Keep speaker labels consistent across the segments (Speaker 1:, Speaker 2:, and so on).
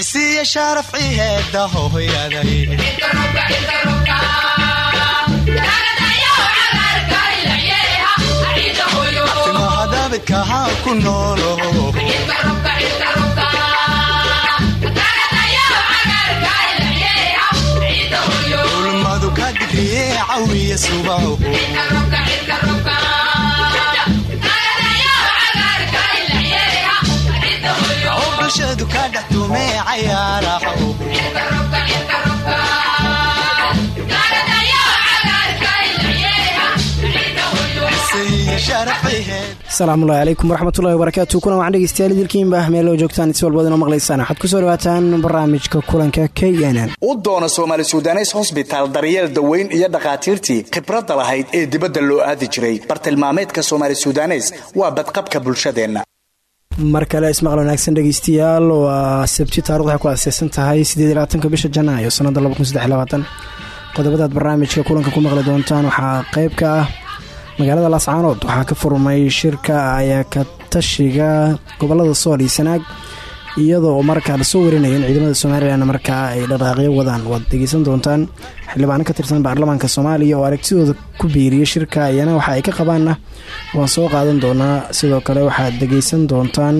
Speaker 1: isiya sharafci heeda hooyaday timahadabidkahaan ku noolo ulmadu ka digriye cawiya subaho bulshadu ka dhex tume cayaaraho
Speaker 2: asalaamullahi calaykum waraxmatullahi wabarakaatu kulan waxaan idilkiinba meelo joogtaan si walbaad inoo maqlaysaan waxaad ku soo dhawaataan barnaamijka kulanka k
Speaker 3: u doona soomaali sudanes hosbitaal daryeel daweyn iyo dhakhaatiirtii khibradda lahayd ee dibadda loo aadi jiray bartilmaameedka soomaali sudanes waa badqabka bulshadeenna
Speaker 2: mar kale ismaqal wanaagsan dhegeystayaal waa sabti taarikh waxay ku aaseysan tahay sideedlabaatanka bisha janaayo sanada qodobadaad barnaamijka kulanka ku maqli doontaan waxaa qayb ka ah magaalada laascaanood waxaa ka furmay shirka ayaa ka tashiga gobollada sool iyo sanaag iyadoo markaa la soo warinaya in ciidamada somalilan markaa ay dhaqaaqyo wadaan. Waad dhegeysan doontaan xildhibaano ka tirsan baarlamaanka soomaaliya oo aragtidooda ku biiriyay shirka ayana waxa ay ka qabaanna. Waan soo qaadan doonaa sidoo kale waxaad dhegeysan doontaan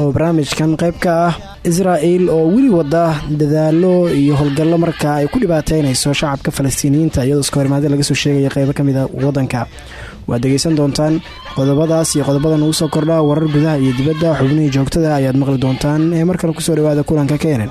Speaker 2: oo barnaamijkan qayb ka ah israa'el oo weli wada dadaalo iyo howlgallo markaa ay ku dhibaateynayso shacabka falastiiniyiinta iyadoo iska laga soo sheegaya qeybo ka mid a waddanka waad dhegeysan doontaan. Qodobadaas iyo qodobada nugu soo kordha warar gudaha iyo dibadda xubnihii joogtada ayaad maqli doontaan. Ee mar kale ku soo dhawaada kulanka keenan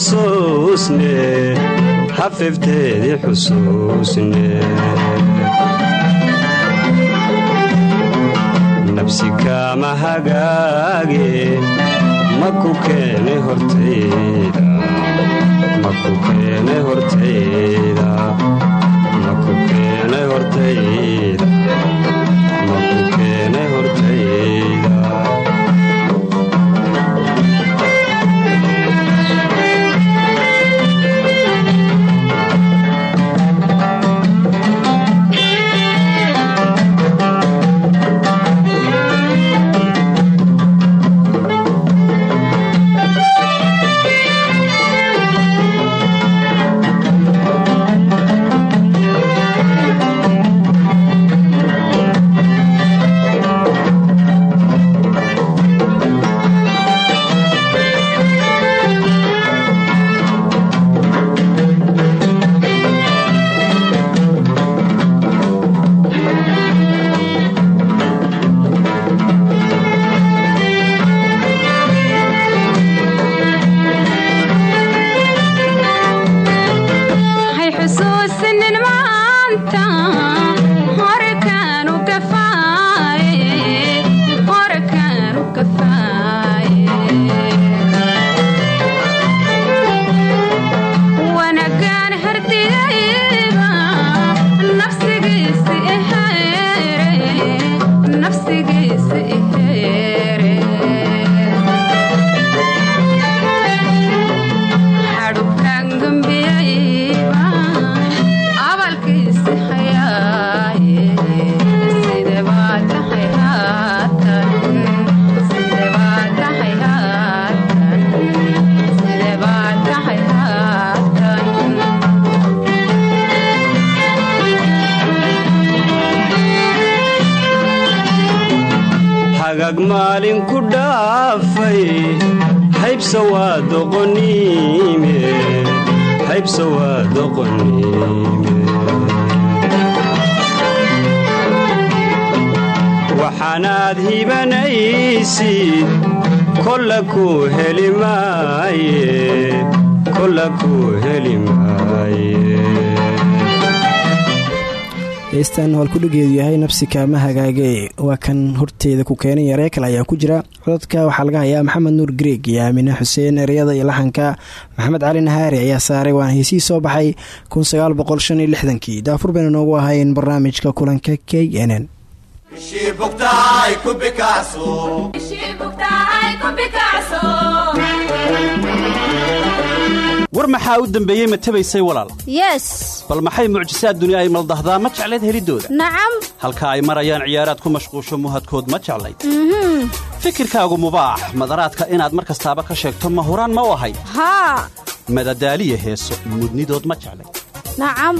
Speaker 4: xusuusne hafefteedii xusuusne nabsi kaama hagaage ma
Speaker 2: howlkudhigeedu yahay nafsi kaama hagaage waa kan horteeda ku keenay yaree kale ayaa ku jira. Codadka waxaa laga hayaa maxamed nuur greeg iyo aamine xuseen ereyada iyo laxanka maxamed cali nahaari ayaa saaray waana heesihii soo baxay kii daafur bayna noogu ahayn barnaamijka kulanka k n n
Speaker 5: war maxaa u dembeeyey ma tabaysay walaal?
Speaker 6: Yes.
Speaker 5: Bal maxay mucjisaad duni ay maldahdaa ma jeclayd helidooda?
Speaker 6: Nacam.
Speaker 5: Halka ay marayaan ciyaaraad ku mashquusho muhadkood ma jeclayd fikirkaagu mubaax. Madaraadka inaad mar kastaaba ka sheegto ma huraan ma u ahayd
Speaker 6: haa
Speaker 5: madadaaliya heeso mudnidood ma jeclayd
Speaker 6: nacam.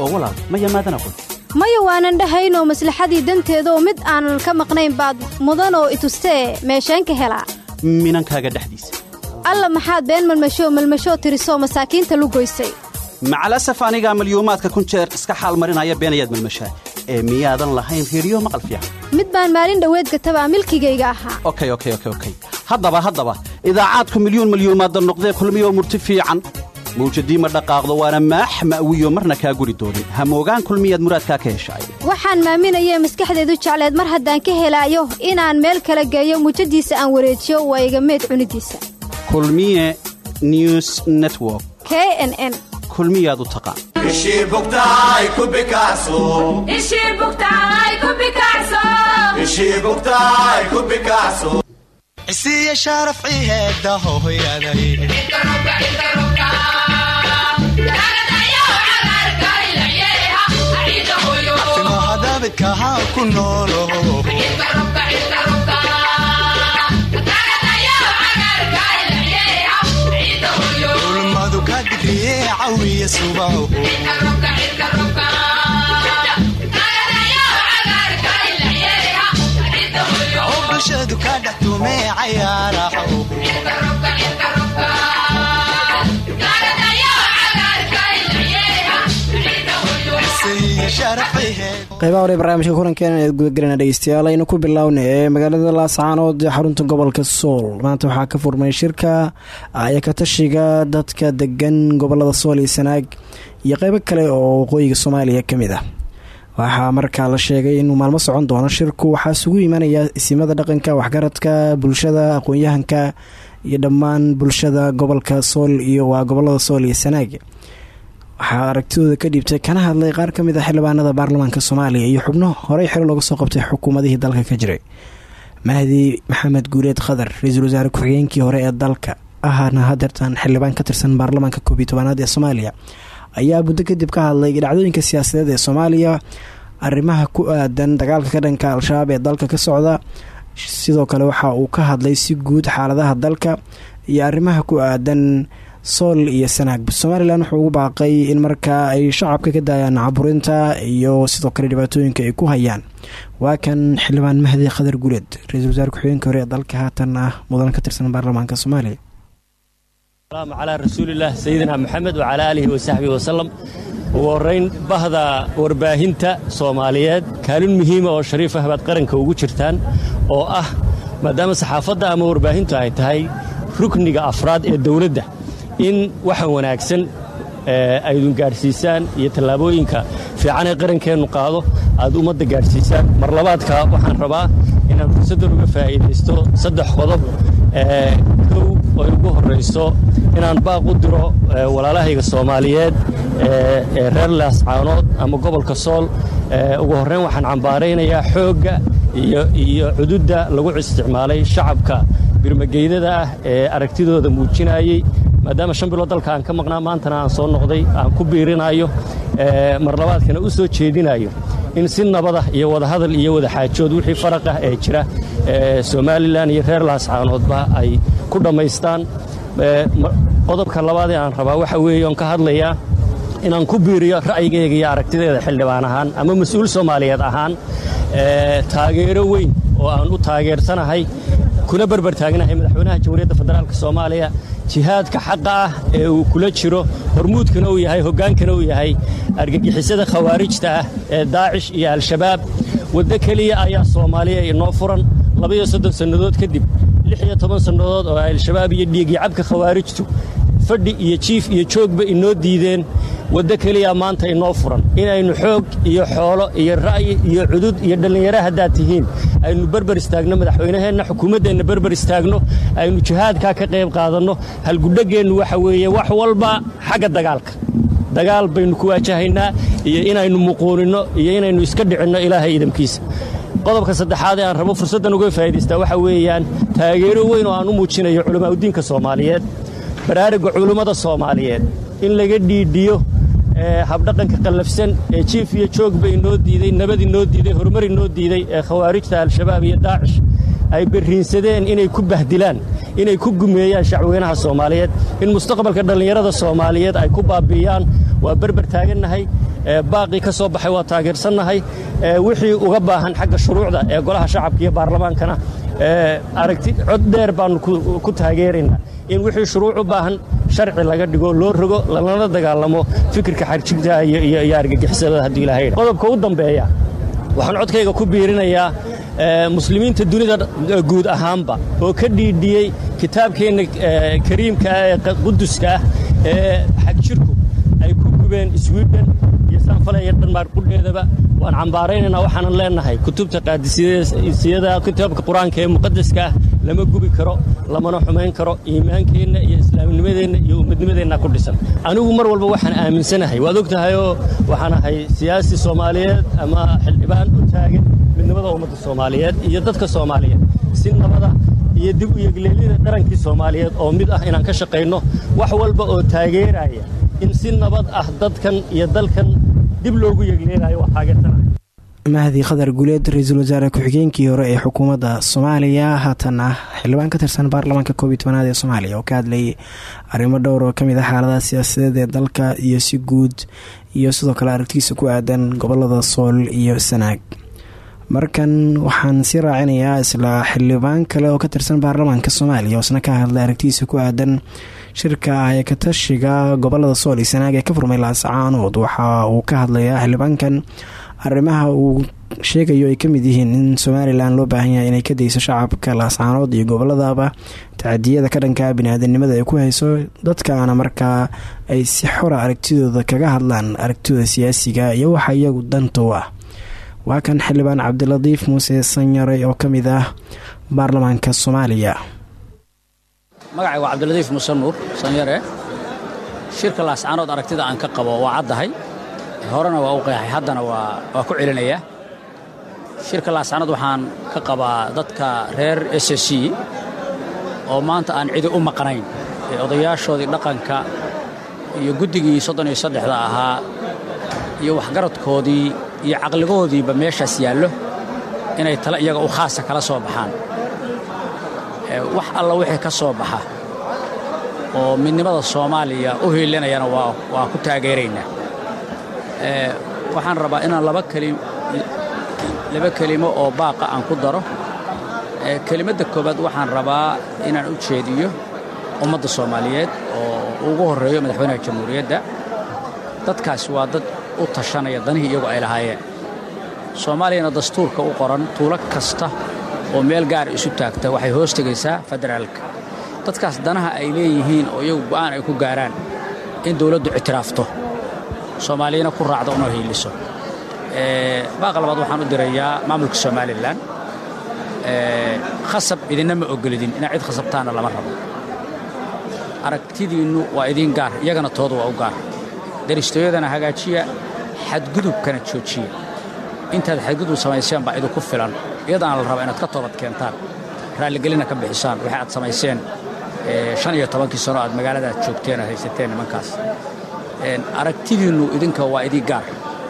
Speaker 5: Oo walaal ma yamaadan aqoon
Speaker 6: maya waanan dhahaynoo maslaxadii danteedaoo mid aanan ka maqnayn baad mudanoo itustee meesheen ka helaa.
Speaker 5: Minankaaga dhexdiisa
Speaker 6: alla maxaad been malmashoo malmashoo tirisoo masaakiinta lu goysay.
Speaker 5: Macalasaf anigaa malyuumaadka kun jeer iska xaal marinaya beenayaad malmashaa. Ee miyaadan lahayn reediyo maqal fiican.
Speaker 6: Mid baan maalin dhoweed gatabaa milkigayga ahaa.
Speaker 5: Okey okey okey okey haddaba haddaba idaacaadku milyuun malyuumaadda noqdee kulmiyoo murti fiican. Mawjadii ma dhaqaaqdo waana maax ma'wiyo marna kaa guri doonin hamoogaan kulmiyaad muraadkaa ka heshaay
Speaker 6: waxaan maaminayee maskaxdeedu jecleed mar haddaan ka helaayo inaan meel kala geeyo mujadiisa aan wareejiyo waa iga meed cunidiisa
Speaker 5: kulmiye news network.
Speaker 6: K n n.
Speaker 5: Kulmiyaad u taqaan
Speaker 7: isiiya sharaf ciheeda hooyaday timahadabidkahaa ku noolo cawiya subaho
Speaker 2: qaybaha hore barnaamijka kulankeena eed gudagelana dhegeystayaal aynu ku bilowna ee magaalada laascaanood ee xarunta gobolka sool. Maanta waxaa ka furmay shirka ayakatashiga dadka degan gobollada sool iyo sanaag iyo qeybo kale oo waqooyiga soomaaliya ka mid ah. Waxaa markaa la sheegay inuu maalmo socon doono shirku waxaa isugu imanaya isimada dhaqanka waxgaradka bulshada aqoon-yahanka iyo dhammaan bulshada gobolka sool iyo waa gobollada sool iyo sanaag waxaa aragtidooda ka dhiibtay kana hadlay qaar ka mid a xildhibaanada baarlamaanka soomaaliya iyo xubno horey xilo looga soo qabtay xukuumadihii dalka ka jiray. Mahdi maxamed guuleed khadar ra'iisul wasaare ku-xigeenkii hore ee dalka ahna hadeertan xildhibaan ka tirsan baarlamaanka koob iyo tobanaad ee soomaaliya ayaa muddo kadib ka hadlay dhacdooyinka siyaasadeed ee soomaaliya arrimaha ku aadan dagaalka ka dhanka al-shabaab ee dalka ka socda. Sidoo kale waxa uu ka hadlay si guud xaaladaha dalka iyo arrimaha ku aadan sool iyo sanaag. Somalilan wuxuu ugu baaqay in marka ay shacabka ka daayaan caburinta iyo sidoo kale dhibaatooyinka ay ku hayaan. Waa kan xildhibaan mahdi khadar guleed ra'iisul wasaare ku-xigeenka hore ee dalka haatan ah mudan ka tirsan baarlamaanka soomaaliya
Speaker 8: asalaamu calaa rasuulilah sayidina moxamed wacalaa aalihi wasaxbihi wasalam ugu horrayn bahda warbaahinta soomaaliyeed kaalin muhiima oo shariifah baad qaranka ugu jirtaan oo ah maadaama saxaafadda ama warbaahintu ay tahay rukniga afraad ee dowladda in waxa wanaagsan aydun gaadhsiisaan iyo tallaabooyinka fiican ee qarankeennu qaado. Aad ummadda gaadhsiisaan mar labaadka waxaan rabaa inaan fursaddan uga faa'iidaysto saddex qodob. Kow oy ugu horrayso inaan baaq u diro walaalahayga soomaaliyeed ee reer laascaanood ama gobolka sool. Ugu horrayn waxaan cambaaraynayaa xoogga iyo cududda lagu isticmaalay shacabka. Birmageydada ah ee aragtidooda muujinayey maadaama shan bilood dalka aan ka maqnaa maantana aan soo noqday aan ku biirinayo mar labaadkana u soo jeedinayo in si nabadah iyo wadahadal iyo wadaxaajood wixii faraq ah ee jira somalilan iyo reer laascaanoodba ay ku dhammaystaan. Qodobka labaadee aan rabaa waxa weeye oon ka hadlayaa inaan ku biiriyo ra'yigayga iyo aragtideeda xildhibaan ahaan ama mas'uul soomaaliyeed ahaan taageero weyn oo aan u taageersanahay kuna berber taagnahay madaxweynaha jamhuuriyadda federaalk soomaaliya jihaadka xaqa ah ee uu kula jiro hormuudkana uu yahay hoggaankana uu yahay argagixisada khawaarijta ah ee daacish iyo al-shabaab waddo keliya ayaa soomaaliya inoo furan labaiyo soddon sannadood kadib lix iyo toban sannadood oo al-shabaab iyo dhiigii cabka khawaarijtu fadhi iyo jiif iyo joogba inoo diideen waddo keliya maanta inoo furan. Inaynu xoog iyo xoolo iyo ra'yi iyo cudud iyo dhallinyaro haddaad tihiin aynu berber istaagno madaxweynaheenna xukuumaddeenna berber istaagno aynu jihaadkaa ka qayb qaadanno halgudhaggeennu waxa weeye wax walba xagga dagaalka. Dagaal baynu ku waajahaynaa iyo inaynu muquuninno iyo inaynu iska dhicinno ilaahay idamkiisa qodobka saddexaad ee aan rabo fursaddan uga faa'idaystaa waxa weeyaan taageero weyn oo aan u muujinayo culamaauddiinka soomaaliyeed baraaruga culummada soomaaliyeed. In laga dhiidhiyo habdhaqanka qallafsan ee jiif iyo joogba inoo diiday nabad inoo diiday horumar inoo diiday ee khawaarijta al-shabaab iyo daacish ay berriinsadeen inay ku bahdilaan inay ku gumeeyaan shacweynaha soomaaliyeed. In mustaqbalka dhallinyarada soomaaliyeed ay ku baabi'iyaan waa berber taagannahay baaqii ka soo baxay waa taageersannahay wixii uga baahan xagga shuruucda ee golaha shacabka iyo baarlamaankana aragti cod dheer baannu ku taageeraynaa in wixii shuruuc u baahan sharci laga dhigo loo rogo lalana dagaalamo fikirka xarjigta iyo argagixisada haddii ilahay qodobka u dambeeya waxaan codkayga ku biirinayaa muslimiinta dunida guud ahaanba oo ka dhiidhiyey kitaabkeenna kariimka ah ee quduska ah ee xagjirku ay ku gubeen swiden iyo sanfalaya dhanmaar qudheedaba waan cambaaraynaynaa waxaanan leennahay kutubta qaadisiyada kitaabka qur'aanka ee muqadaska ah lama gubi karo lamana xumayn karo iimaankeenna iyo islaamnimadeenna iyo ummadnimadeenna ku dhisan. Anigu mar walba waxaan aaminsanahay waad og waxaan ahay siyaasi soomaaliyeed ama xildhibaan u taagan midnimada ummadda soomaaliyeed iyo dadka soomaaliyeed. Si nabada iyo dib u yegleelida dharankii soomaaliyeed oo mid ah inaan ka shaqayno wax walba oo taageeraya in si nabad ah dadkan iyo dalkan dib loogu yegleelayo waa
Speaker 2: mahdi khadar guuleed ra'iisul wasaare ku-xigeenkii hore ee xukuumadda soomaaliya haatan ah. Xildhibaan ka tirsan baarlamaanka koob iyo tobanaad ee soomaaliya. Oo ka hadlayay arrimo dhowr oo ka mid ah xaaladaha siyaasadeed ee dalka iyo si guud iyo sidoo kale aragtigiisa ku aadan gobollada sool iyo sanaag. Markan waxaan sii raacinayaa isla xildhibaan kale oo ka tirsan baarlamaanka soomaaliya oo isna ka hadlay aragtidiisa ku aadan shirka ah ee katashiga gobollada sool iyo sanaag ee ka furmay laascaanood waxa uu ka hadlayaa xildhibaankan arrimaha uu sheegayo ay ka mid yihiin in somalilan loo baahan yahay inay ka dayso shacabka laascaanood iyo goboladaba tacadiyada ka dhanka bini-aadanimada ay ku hayso dadkaana markaa ay si xora aragtidooda kaga hadlaan aragtidooda siyaasiga iyo waxa iyagu danta u ah. Waa kan xildhibaan cabdilatiif muuse sanyare oo ka mid ah baarlamaanka soomaaliya
Speaker 9: magacay waa cabdilatiif muuse nuur sanyare shirka laascaanood aragtida aan ka qabo waa caddahay. Horena waa u qeexay haddana waa ku celinayaa shirka laascaanood waxaan ka qabaa dadka reer s c oo maanta aan cidi u maqnayn. Ee odayaashoodii dhaqanka iyo guddigii soddon iyo saddexda ahaa iyo waxgaradkoodii iyo caqligoodiiba meeshaas yaallo inay tale iyaga u khaasa kala soo baxaan wax alla wixii ka soo baxa oo midnimada soomaaliya u hiilinayana waa ku taageeraynaa waxaan rabaa inaan laba kelimo oo baaqa aan ku daro. Kelimadda koowaad waxaan rabaa inaan u jeediyo ummadda soomaaliyeed oo ugu horreeyo madaxweynaha jamhuuriyadda. Dadkaas waa dad u tashanaya danihii iyagu ay lahaayeen. Soomaaliyana dastuurka u qoran tuulo kasta oo meel gaara isu taagta waxay hoos tegaysaa federaalka. Dadkaas danaha ay leeyihiin oo iyagu go'aan ay ku gaaraan in dawladdu ictiraafto soomaaliyana ku raacdo unoo hiiliso. Baaqa labaad waxaan u dirayaa maamulka somalilan. Khasab idinna ma ogolidin inaad cid khasabtaana lama rabo. Aragtidiinnu waa idiin gaar iyagana tooda waa u gaar. Daristooyadana hagaajiya xadgudubkana joojiya intaad xadgudub samayseen baa idinku filan. Iyadaana la raba inaad ka toobad keentaan. Raalligelina ka bixisaan waxay aad samayseen. Shan iyo tobankii sano aad magaaladaad joogteen aad haysateen nimankaas. Aragtidiinnu idinka waa idii gaar.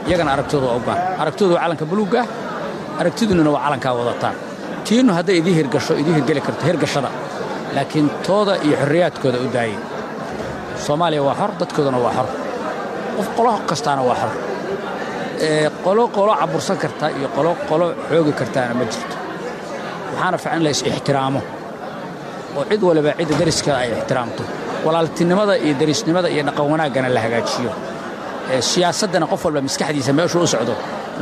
Speaker 9: Iyagana aragtooda waa u gaar. Aragtoodu waa calanka buluugga ah aragtidiinnuna waa calankaa wadataan. Tiinnu hadday idii hirgasho idii hirgeli karto hirgashada laakiin tooda iyo xorriyaadkooda u daayay soomaaliya waa xor dadkoodana waa xor. Qof qolo kastaana waa xor qolo qolo cabursan karta iyo qolo qolo xoogi kartaana ma jirto. Waxaana fiican in la is-ixtiraamo. Oo cid waliba cidda dariska ay ixtiraamto. Walaaltinimada iyo darisnimada iyo dhaqan wanaaggana la hagaajiyo. Siyaasaddana qof walba maskaxdiisa meeshuu u socdo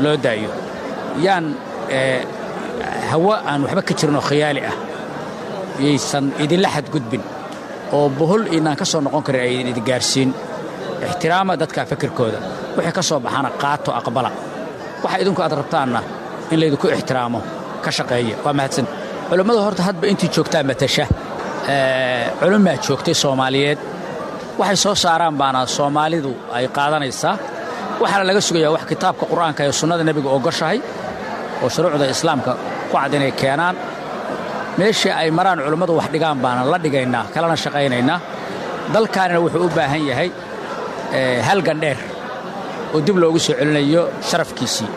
Speaker 9: loo daayo. Yaan hawo aan waxba ka jirinoo khiyaali ah. Yaysan idinla xadgudbin. Oo bohol inaan ka soo noqon karin aydan idin gaarsiin ixtiraama dadka fikirkooda wixii ka soo baxana qaato aqbala. Waxa idinku aad rabtaanna in laydinku ixtiraamo ka shaqeeya. Waa mahadsan. Culummadu horta hadba intii joogtaa matasha culummaa joogtay soomaaliyeed. Waxay soo saaraan baana soomaalidu ay qaadanaysaa. Waxaana laga sugayaa wax kitaabka qur'aanka ee sunnada nebiga ogoshahay oo shuruucda islaamka ku cad inay keenaan. Meeshii ay maraan culummadu wax dhigaan baana la dhigaynaa kalena shaqaynaynaa. Dalkaanina wuxuu u baahan yahay halgan dheer oo dib loogu soo celinayo sharafkiisii.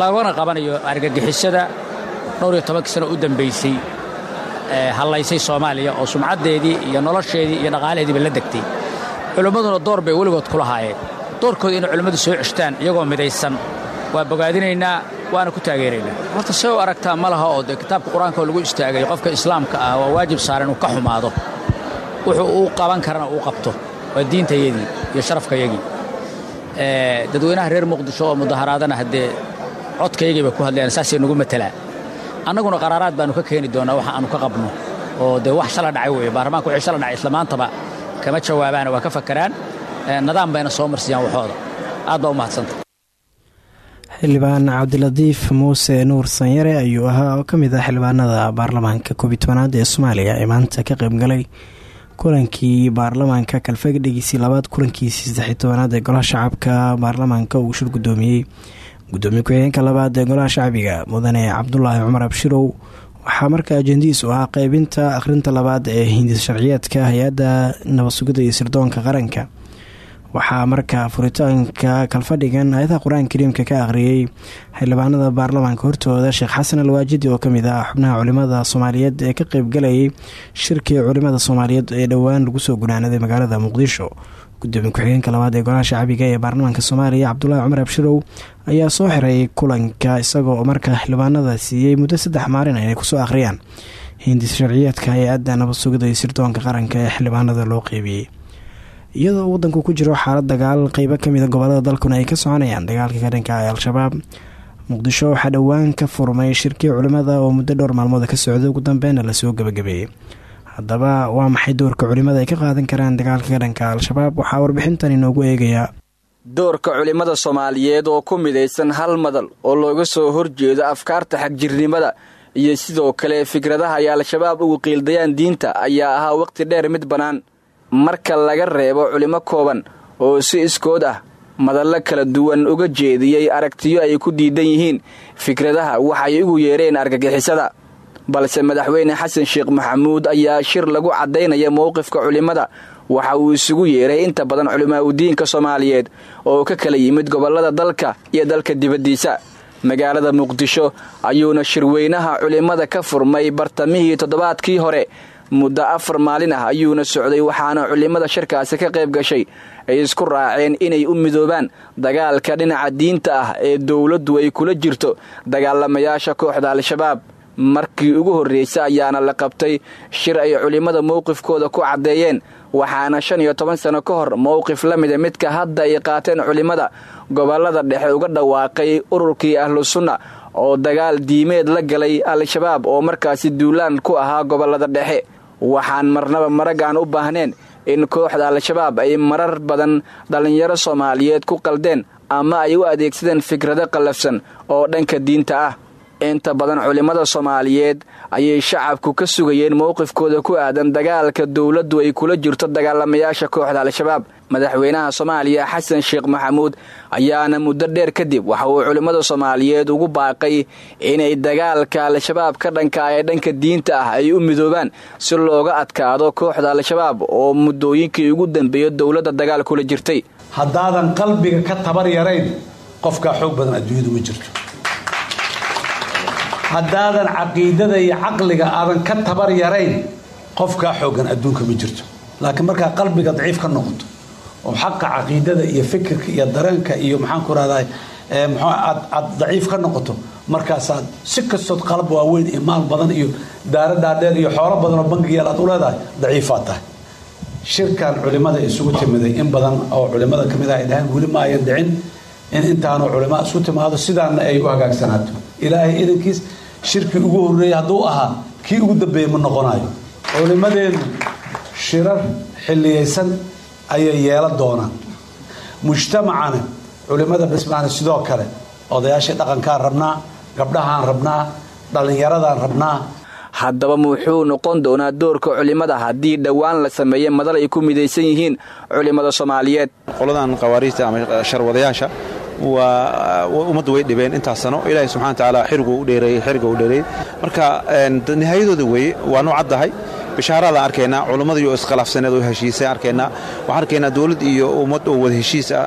Speaker 9: Lagana qabanayo argagixisada dhowr iyo tobankii sano u dambaysay hallaysay soomaaliya oo sumcaddeedii iyo nolosheedii iyo dhaqaalaheediiba la degtay. Culimmaduna door bay weligood ku lahaayeen. Doorkooda inay culimmadu soo ceshtaan iyagoo midaysan waa bogaadinaynaa waana ku taageeraynaa horta see u aragtaa ma laha oo dee kitaabka qur'aanka oo lagu istaagay qofka islaamka ah waa waajib saaran uu ka xumaado. Wuxuu uu qaban karana uu qabto waa diintayadii iyo sharafkayagii dadweynaha reer muqdisho oo mudaharaadana haddee codkayagii bay ku hadlayaan saasay nagu matelaa annaguna qaraaraad baannu ka keeni doonnaa waxa aannu ka qabno. Oo dee wax shala dhacay weeye baarlamaanka wixii shala dhacay islamaantaba kama jawaabaana waa ka fakaraan. Nidaam bayna soo marsiyaan waxooda aad baa u mahadsanta
Speaker 2: xildhibaan cabdilatiif muuse nuur sanyare ayuu ahaa oo ka mid ah xildhibaanada baarlamaanka koobiyi tobanaad ee soomaaliya ee maanta ka qaybgalay kulankii baarlamaanka kalfagdhigiisii labaad kulankiisii saddexiy tobanaad ee golaha shacabka baarlamaanka uu shir gudoomiyey gudoomiye ku-xigeenka labaad ee golaha shacbiga mudane cabdulaahi cumar abshirow. Waxaa marka ajendadiisu ahaa qeybinta akhrinta labaad ee hindis sharciyeedka hay'adda nabadsugida iyo sirdoonka qaranka waxaa markaa furitaanka kalfadhigan hay'adaha qur'aanka kariimka ka akhriyey xildhibaanada baarlamaanka hortooda sheekh xasan alwaajidi oo ka mid ah xubnaha culimada soomaaliyeed ee ka qeybgalayay shirkii culimada soomaaliyeed ee dhowaan lagu soo gunaanaday magaalada muqdisho. Gudoomiye ku-xigeenka labaad ee golaha shacbiga ee baarlamaanka soomaaliya cabdulaahi cumar abshirow ayaa soo xiray kulanka isagoo markaa xildhibaanada siiyey muddo saddex maalin inay ku soo akhriyaan. Hindis sharciyeedka hay'adda nabad sugida iyo sirdoonka qaranka ee xildhibaanada loo qeybiyey iyadoo wadanku ku jiro xaalad dagaal qeybo kamida gobollada dalkuna ay ka soconayaan dagaalka ka dhanka ee al-shabaab. Muqdisho waxaa dhowaan ka furmay shirkii culimada oo muddo dhowr maalmood ka socday. Ugu dambeynna la soo gabagabeeyey haddaba waa maxay doorka culimada ay ka qaadan karaan dagaalka ka dhanka al-shabaab? Waxaa warbixintan inoogu eegayaa
Speaker 10: doorka culimmada soomaaliyeed oo ku midaysan hal madal oo looga soo horjeedo afkaarta xagjirnimada iyo sidoo kale fikradaha ay al-shabaab ugu qiildayaan diinta ayaa ahaa waqti dheer mid bannaan marka laga reebo culimo kooban oo si iskood ah madallo kala duwan uga jeediyey aragtiyo ay ku diidan yihiin fikradaha waxay ugu yeereen argagixisada. Balse madaxweyne xasan sheekh maxamuud ayaa shir lagu caddaynaya mowqifka culimmada waxa uu isugu yeeray inta badan culimaadudiinka soomaaliyeed oo ka kala yimid gobollada dalka iyo dalka dibaddiisa. Magaalada muqdisho ayuuna shirweynaha culimmada ka furmay bartamihii toddobaadkii hore muddo afar maalin ah ayuuna socday waxaana culimmada shirkaasi ka qayb gashay ay isku raaceen inay u midoobaan dagaalka dhinaca diinta ah ee dowladdu ay kula jirto dagaalamayaasha kooxda al-shabaab. Markii ugu horreysa ayaana la qabtay shir ay culimmada mowqifkooda ku caddeeyeen waxaana shan iyo toban sano ka hor mowqif la mida midka hadda ay qaateen culimmada gobollada dhexe uga dhawaaqay ururkii ahlu sunna oo dagaal diimeed la galay al-shabaab oo markaasi duulaan ku ahaa gobollada dhexe waxaan marnaba maraggaan u baahneen in kooxda al-shabaab ay marar badan dhallinyaro soomaaliyeed ku qaldeen ama ay u adeegsadeen fikrado qallafsan oo dhanka diinta ah inta badan culimmada soomaaliyeed ayay shacabku ka sugayeen mowqifkooda ku aadan dagaalka dowladdu ay kula jirto dagaalamayaasha kooxda al-shabaab. Madaxweynaha soomaaliya xasan sheekh maxamuud ayaana muddo dheer kadib waxa uu culimmada soomaaliyeed ugu baaqay inay dagaalka al-shabaab ka dhanka ee dhanka diinta ah ay u midoobaan si looga adkaado kooxda al-shabaab oo muddooyinkii ugu dambeeya dowladda dagaal kula jirtay.
Speaker 11: Haddaadan qalbiga ka tabar yarayn qofkaa xoog badan adduunyadu ma jirto haddaadan caqiidada iyo caqliga aadan ka tabar yarayn qofkaa xoogan adduunka ma jirto. Laakiin markaa qalbiga daciif ka noqoto oo xaqa caqiidada iyo fikirka iyo dareenka iyo maxaanku rahdaa aad daciif ka noqoto markaasaad si kastood qalab waaweyn iyo maal badan iyo daara dhaadheer iyo xoolo badan oo bangiyaal aad u leedahay daciifaad tahay. Shirkan culimmada isugu timiday in badan oo culimmada ka mid ah ay dhahaan weli ma ayan dhicin in intaanu culimo isu timaado sidaana ay u hagaagsanaato. Ilaahay idankiis shirkii ugu horreeyey hadduu ahaa kii ugu dambeeyey ma noqonayo culimmadeenu shirar xilliyaysan ayay yeelan doonaan. Mujtamacana culimmada dhismaana sidoo kale odayaashii dhaqankaan rabnaa gabdhahaan rabnaa dhallinyaradaan rabnaa.
Speaker 10: Haddaba muxuu noqon doonaa doorka culimmada haddii dhowaan la sameeya madal ay ku midaysan yihiin culimmada soomaaliyeed.
Speaker 12: Qoladan khawaariijta ama sharwadayaasha ummadda way dhibeen intaas sano ilaahay subxana wa tacaala xirigu u dheereeyey xiriga u dheereeyey marka nihaayadooda weeye waanu caddahay bishaaraadaan arkaynaa culummada iyo iskhilaafsaneed oo heshiisay arkaynaa waxaan arkaynaa dowlad iyo ummad oo wada heshiis ah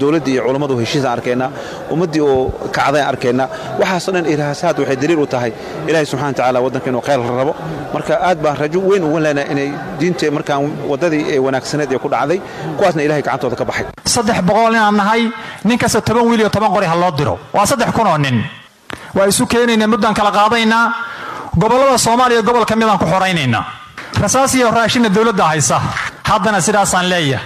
Speaker 12: dowladda iyo culummada oo heshiisaan arkaynaa ummaddii oo kacdayaan arkaynaa waxaasoo dhan irhaasaad waxay daliil u tahay ilaahay subxana wa waddanka inuu khayr rabo. Marka aad baan rajo weyn uga leenahay inay diinta markaan waddadii ee wanaagsaneed ee ku dhacday kuwaasna ilahay gacantooda ka baxay.
Speaker 13: Saddex boqol inaan nahay nin kasta toban wiil iyo toban qori ha loo diro. Waa saddex kun oo nin. Waa isu keenaynaa muddaan kala qaadaynaa gobollada soomaaliya gobol ka midaan ku xoraynaynaa. Rasaas iyo raashinna dowladda haysa. Haddana sidaasaan leeyahay.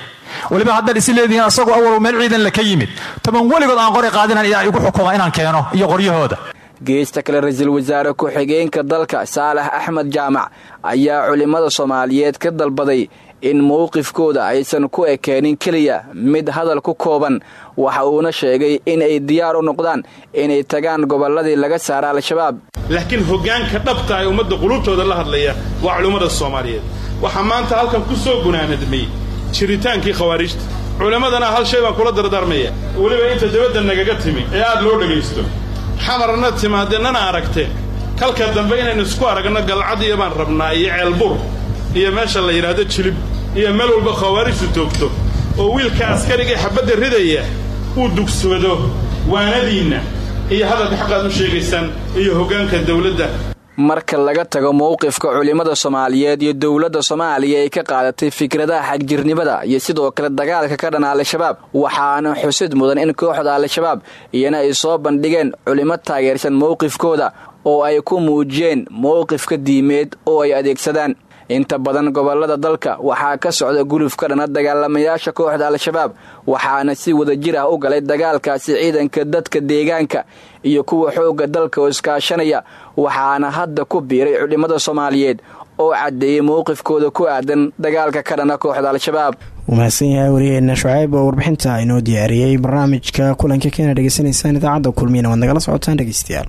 Speaker 13: Weliba haddaad isi leedihiin asagoo awal meel ciidan la ka yimid. Toban weligood aan qori qaadinan iyaa igu xukuma inaan keeno iyo qoryahooda.
Speaker 10: Geesta kale ra'iisul wasaare ku-xigeenka dalka saalax axmed jaamac ayaa culimmada soomaaliyeed ka dalbaday in mowqifkooda aysan ku ekeenin keliya mid hadal ku kooban. Waxa uuna sheegay in ay diyaar u noqdaan inay tagaan gobolladii laga saara al-shabaab
Speaker 14: laakiin hoggaanka dhabta ee ummadda quluubtooda la hadlaya waa culimmada soomaaliyeed. Waxaa maanta halkan ku soo gunaanadmay jiritaankii khawaarijta. Culimmadana hal shay baan kula dardaarmaya. Weliba inta dabadda nagaga timi ee aad loo dhegaysto xamarna timaadeenana aragteen kalka dambe inaynu isku aragno galcadiya baan rabnaa iyo ceelbur iyo meesha la yidhaahdo jilib iyo meel walba khawaarijtu toogto oo wiilka askarigae xabadda ridaya uu dugsoodo waanadiinna iyo hadalka xaqaad u sheegaysaan iyo hoggaanka dawladda
Speaker 10: marka laga tago mowqifka culimmada soomaaliyeed iyo dowladda soomaaliya ay ka qaadatay fikradaha xagjirnimada iyo sidoo kale dagaalka ka dhana al-shabaab waxaana xusid mudan in kooxda al-shabaab iyana ay soo bandhigeen culimo taageersan mowqifkooda oo ay ku muujiyeen mowqifka diimeed oo ay adeegsadaan inta badan gobollada dalka waxaa ka socda guluf ka dhana dagaalamayaasha kooxda al-shabaab waxaana si wada jir ah u galay dagaalkaasi ciidanka dadka deegaanka iyo kuwa xoogga dalka oo iskaashanaya. Waxaana hadda ku biiray culimmada soomaaliyeed oo caddeeyey mowqifkooda ku aadan dagaalka ka dhana kooxda al-shabaab.
Speaker 2: Wuu mahadsan yahay waryaheena shucayb oo warbixinta inoo diyaariyey barnaamijka kulanka keena dhegeysanaysaan idaacadda kulmiyana waad nagala socotaan dhegeystayaal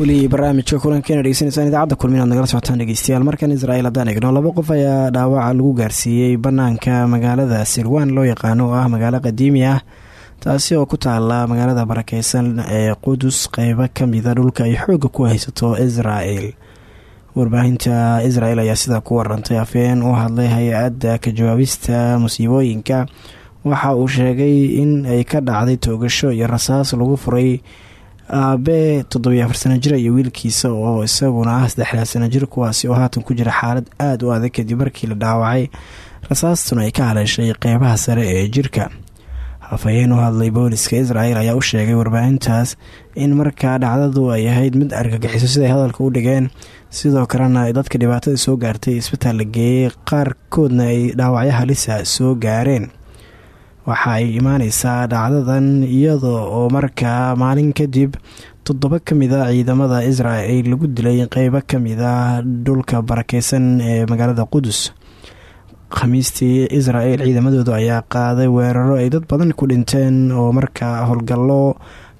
Speaker 2: weli barnaamijka kulankeena dhegeysanaysaan idaacadda kulmin aad nagala socotaan dhegeystayaal. Markan israa'iil haddaan eegno laba qof ayaa dhaawaca lagu gaarsiiyey bannaanka magaalada sirwan loo yaqaano oo ah magaalo qadiimi ah taasi oo ku taala magaalada barakeysan ee qudus qeybo kamida dhulka ay xoogga ku haysato israa'el warbaahinta israel ayaa sidaa ku warantay afeen u hadlay hay'adda ka jawaabista musiibooyinka. Waxa uu sheegay in ay ka dhacday toogasho iyo rasaas lagu furay aabe toddobiyo afar sano jir iyo wiilkiisa oo isaguna ah saddexdaa sano jir kuwaasi oo haatan ku jira xaalad aada u adag kadib markii la dhaawacay. Rasaastuna ay ka haleeshay qeybaha sare ee jirka. Hafayeen u hadlay booliska israel ayaa u sheegay warbaahintaas in markaa dhacdadu ay ahayd mid argagixiso siday hadalka u dhigeen. Sidoo kalena dadka dhibaatada soo gaartay isbitaal la geeyey qaarkoodna ay dhaawacyo halisa soo gaareen waxa ay imaaneysaa dhacdadan iyada oo markaa maalin kadib toddoba ka mid a ciidamada israel lagu dilay qeybo ka mid a dhulka barakeysan ee magaalada qudus khamiistii israel ciidamadooda ayaa qaaday weeraro ay dad badan ku dhinteen oo markaa howlgallo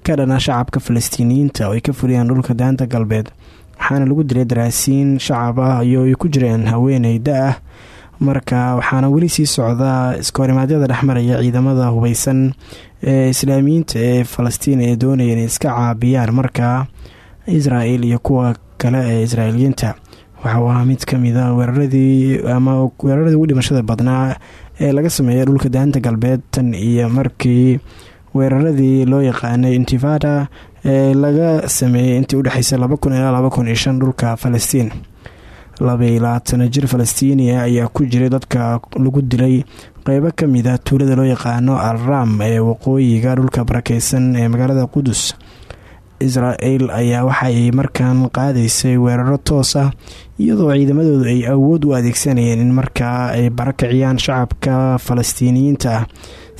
Speaker 2: ka dhana shacabka falastiiniyiinta oo ay ka fuliyaan dhulka daanta galbeed. Waxaana lagu dilay daraasiin shacab ah iyo ay ku jireen haweeney da'ah marka waxaana weli sii socdaa iskahorimadyada dhexmaraya ciidamada hubeysan ee islaamiyiinta ee falastiin ee doonaya inay iska caabiyaan markaa israel iyo kuwa kale ee israailiyiinta waxau ahaa mid kamida weeraradii ama weeraradii ugu dhimashada badnaa ee laga sameeyay dhulka daanta galbeed tan iyo markii weeraradii loo yaqaanay intifada ee laga sameeyey intii udhexeysay laba kun ilaa laba iyo shan dhulka falastiin labaiyo jir falastiiniya ayaa ku jiray dadka lagu dilay qeybo ka mid ah tuulada loo yaqaano al ram ee waqooyiga dhulka barakeysan ee magaalada qudus israel ayaa waxaay markaan qaadaysay weeraro toos ah iyadoo ciidamadoodu ay awood u adeegsanayeen in markaa ay barakiciyaan shacabka falastiiniyiinta ah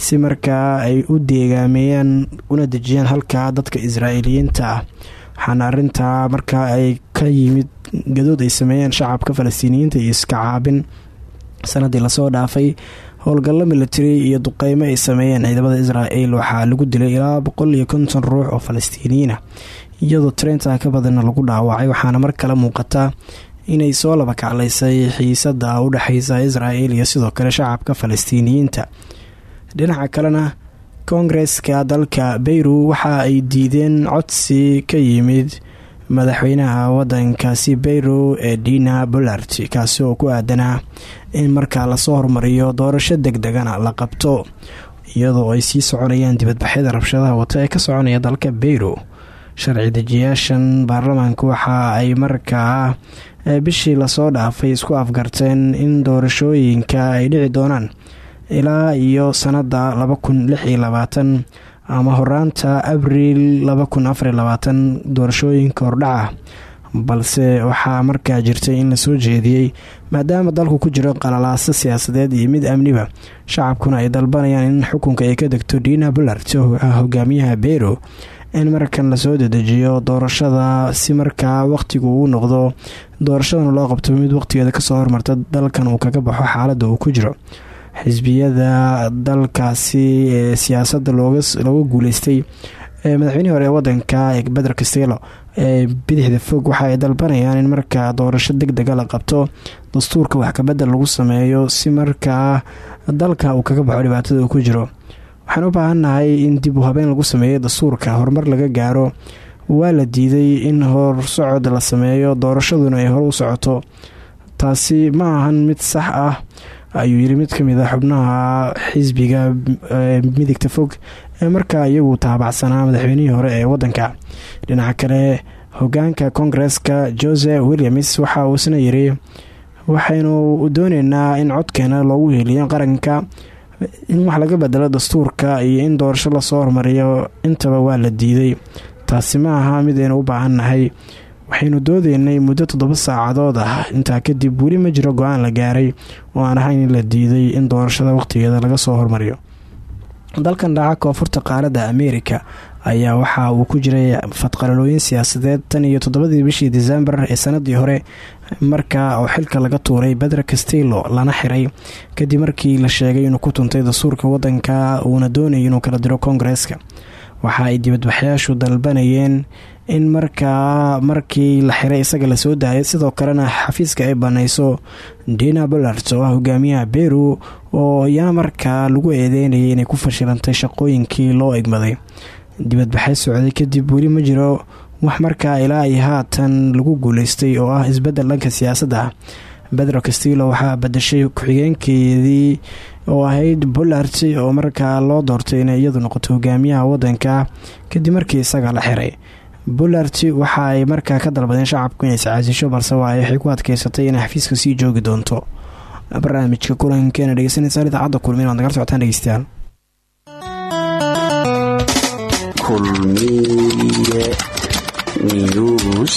Speaker 2: si markaa ay u deegaameeyaan una dejiyaan halkaa dadka israa'iiliyiinta. Ah waxaana arintaa markaa ay ka yimid gadood ay sameeyeen shacabka falastiiniyiinta iyo iska caabin. Sanadii la soo dhaafay howlgallo military iyo duqeymo ay sameeyeen ciidamada israel waxaa lagu dilay ilaa boqol iyo konton ruux oo falastiiniyiin ah. Iyadoo trenta ka badanna lagu dhaawacay waxaana mar kale muuqata inay soo laba kaclaysay xiisada u dhexeysa israel iyo sidoo kale shacabka falastiiniyiinta. Dhinaca kalena koongareska dalka beyru waxa ay diideen codsi ka yimid madaxweynaha wadankaasi beyru ee dina bolart kaasi oo ku aadanaa in markaa la soo hormariyo doorasho deg degana la qabto iyadoo ay sii soconayaan dibadbaxyada rabshadaha wata ee ka soconaya dalka beyru sharci dejiyaashan baarlamaanka waxa ay markaa bishii la soo dhaafay isku afgarteen in doorashooyinka ay dhici doonaan ilaa iyo sanada ama horaanta abriil doorashooyinka hordhaca. Balse waxaa markaa jirtay in la soo jeediyey maadaama dalku ku jiro qalalaaso siyaasadeed iyo mid amniba. Shacabkuna ay dalbanayaan in xukunka ay ka degto dina bullart hogaamiyaha bero in markan la soo dedejiyo doorashada si markaa waqtigu uu noqdo doorashadana loo qabto mid waqtigeeda ka soo hormarta dalkan uu kaga baxo xaalada uu ku jiro xisbiyada dalkaasi ee siyaasada looga guuleystay madaxweynihii hore ee wadanka beder castelo ee bidixda fog waxa ay dalbanayaan in markaa doorasho deg dega la qabto dastuurka wax kabedel lagu sameeyo si markaa dalka uu kaga baxo dhibaatada uu ku jiro. Waxaan u baahannahay in dib u habeyn lagu sameeyo dastuurka horumar laga gaaro waa la diiday in horsocod la sameeyo doorashaduna ay hore u socoto. Taasi ma ahan mid sax ah ayuu yiri mid ka mid a xubnaha xisbiga midigta fog ee markaa iyagu taabacsanaa madaxweynihii hore ee wadanka dhinaca kale hogaanka koongareska jose williams waxa uu isna yiri waxaynu dooneynaa in codkeena loogu heliyo qaranka in wax laga bedelo dastuurka iyo in doorasho la soo hormariyo. Intaba waa la diiday. Taasi ma aha mid aynu u baahannahay waxaynu doodeynay muddo toddoba saacadood ah. Intaa kadib weli ma jiro go'aan la gaaray oo aan ahayn in la diiday in doorashada waqtigeeda laga soo hormariyo. Dalkan dhaca koonfurta qaaradda ameerika ayaa waxa uu ku jiray fadqalalooyin siyaasadeed tan iyo toddobadii bishii desembar ee sanadii hore markaa oo xilka laga tuuray bedra castillo lana xiray. Kadib markii la sheegay inuu ku tuntay dastuurka wadanka uuna doonayay inuu kala diro koongareeska. Waxa ay dibadbaxyaashu dalbanayeen in markaa markii la xiray isaga la soo daayay sidoo kalena xafiiska ay banayso dina bullart oo ah hogaamiyaha beru oo iyana markaa lagu eedeynayay inay ku fashilantay shaqooyinkii loo egmaday dibadbaxay socday kadib weli ma jiro wax markaa ilaa ay haatan lagu guuleystay oo ah isbeddel dhanka siyaasadda. Ah bedro castillo waxaa badashay ku-xigeenkeedii oo ahayd bullart oo markaa loo doortay inay iyadu noqoto hogaamiyaha wadanka kadib markii isaga la xiray bullart waxa ay markaa ka dalbadeen shacabku inay iscaasisho balse waa waxay ku adkeysatay inay xafiiska sii joogi doonto. Barnaamijka kulankeena dhegeysanaysaa idaacadda kulmin waad nagala socotaan dhegeystayaal.
Speaker 15: Kulmiye news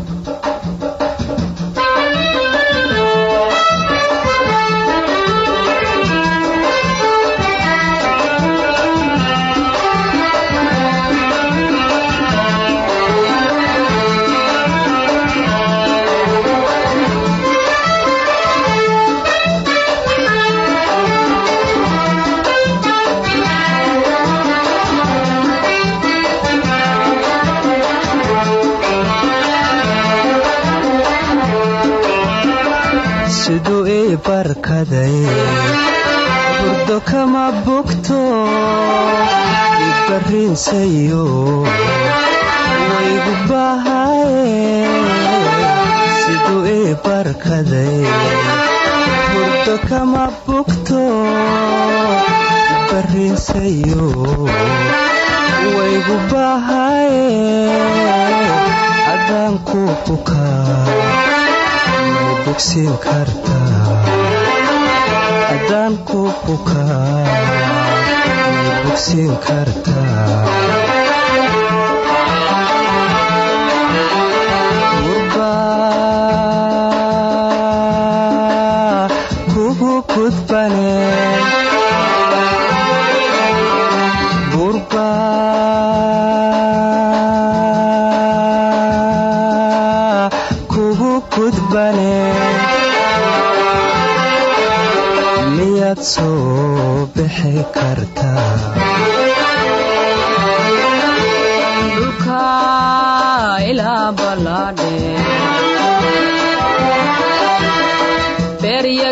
Speaker 16: burdo kama bogto ibarriinsayo waygu bahaye siduu ii burdo kama bogto ibarriinsayo waygu bahaye haddaan ku bukaa may bogsiin kartaa haddaan ku bukaa bogsiin kartaa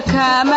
Speaker 17: kama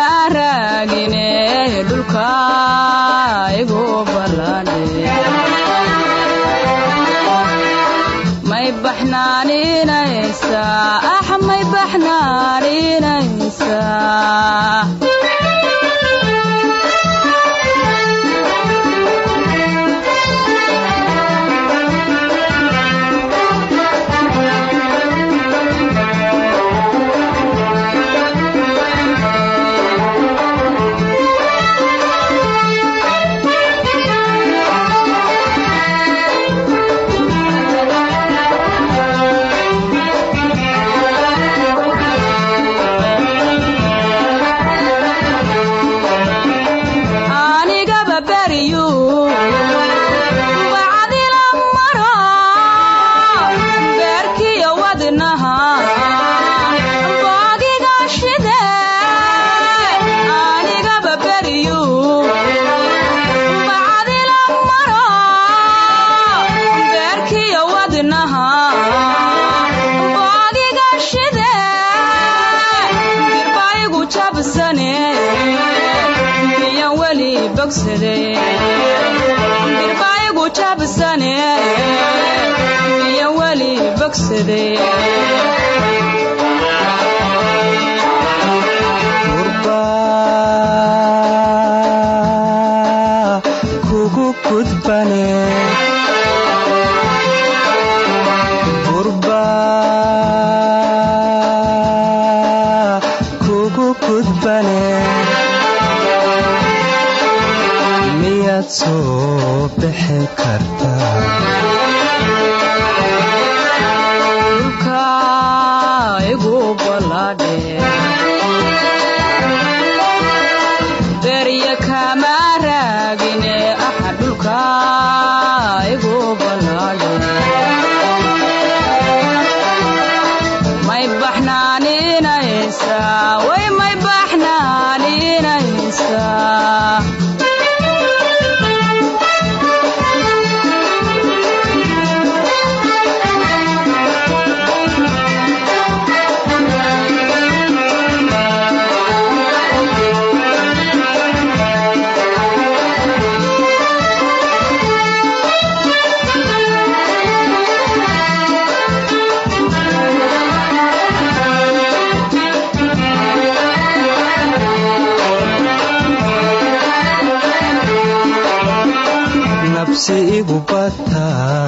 Speaker 17: igu
Speaker 16: bataa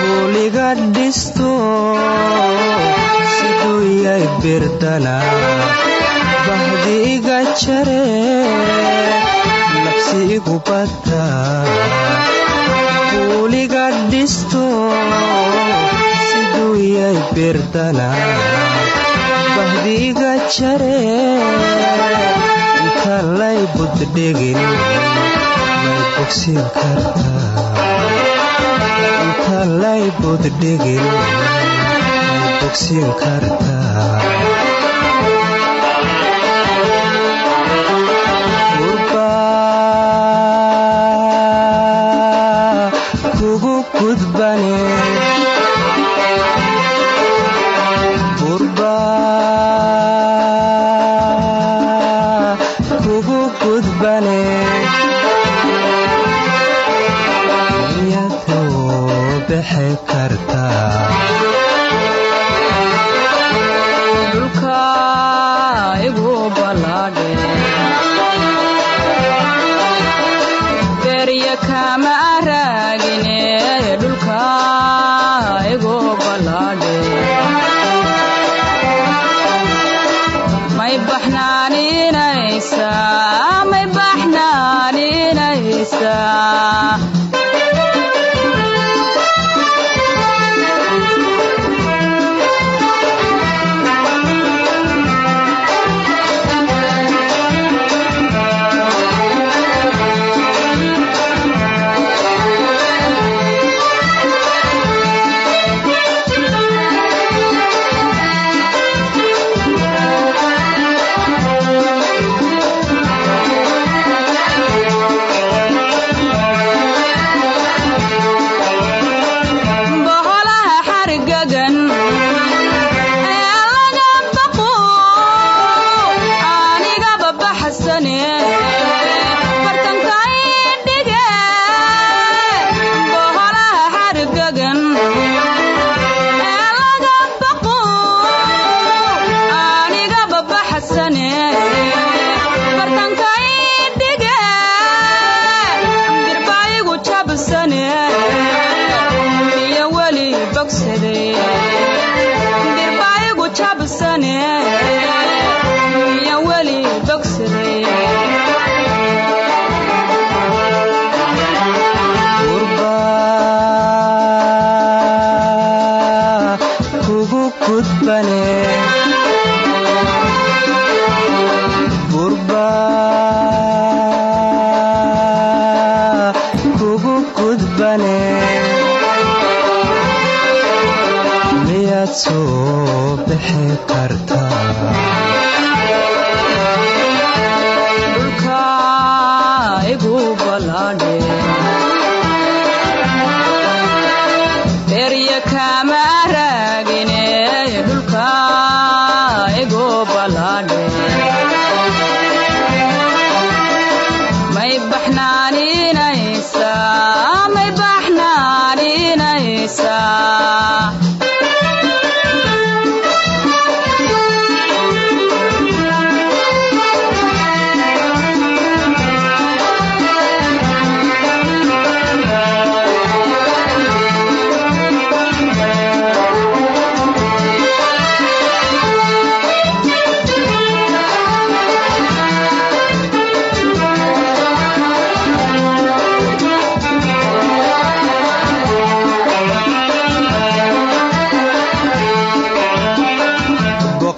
Speaker 16: buuliga dhisto siduu yay birdana bahdi iga jare nabsi igu bataa buuliga dhisto siduu yay birdana bahdi iga jare inta lay buddhegin may bogsiin kartaa inta lay buddhegin may bogsiin kartaa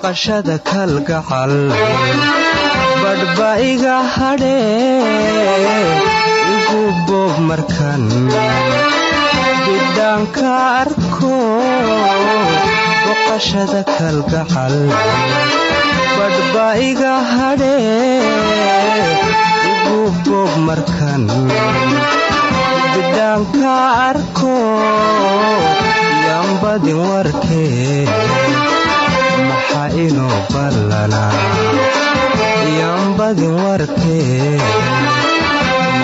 Speaker 16: dhaqashada kalgacal badhba iga hadhee igu boob markan bidhaanka arko dhaqashada kalgacal badhba iga hadhee igu boob markan bidhaanka arko yambadin warkee maxa inuu ballanaa iyombadin wartee.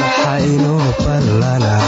Speaker 16: Maxa inuu ballanaa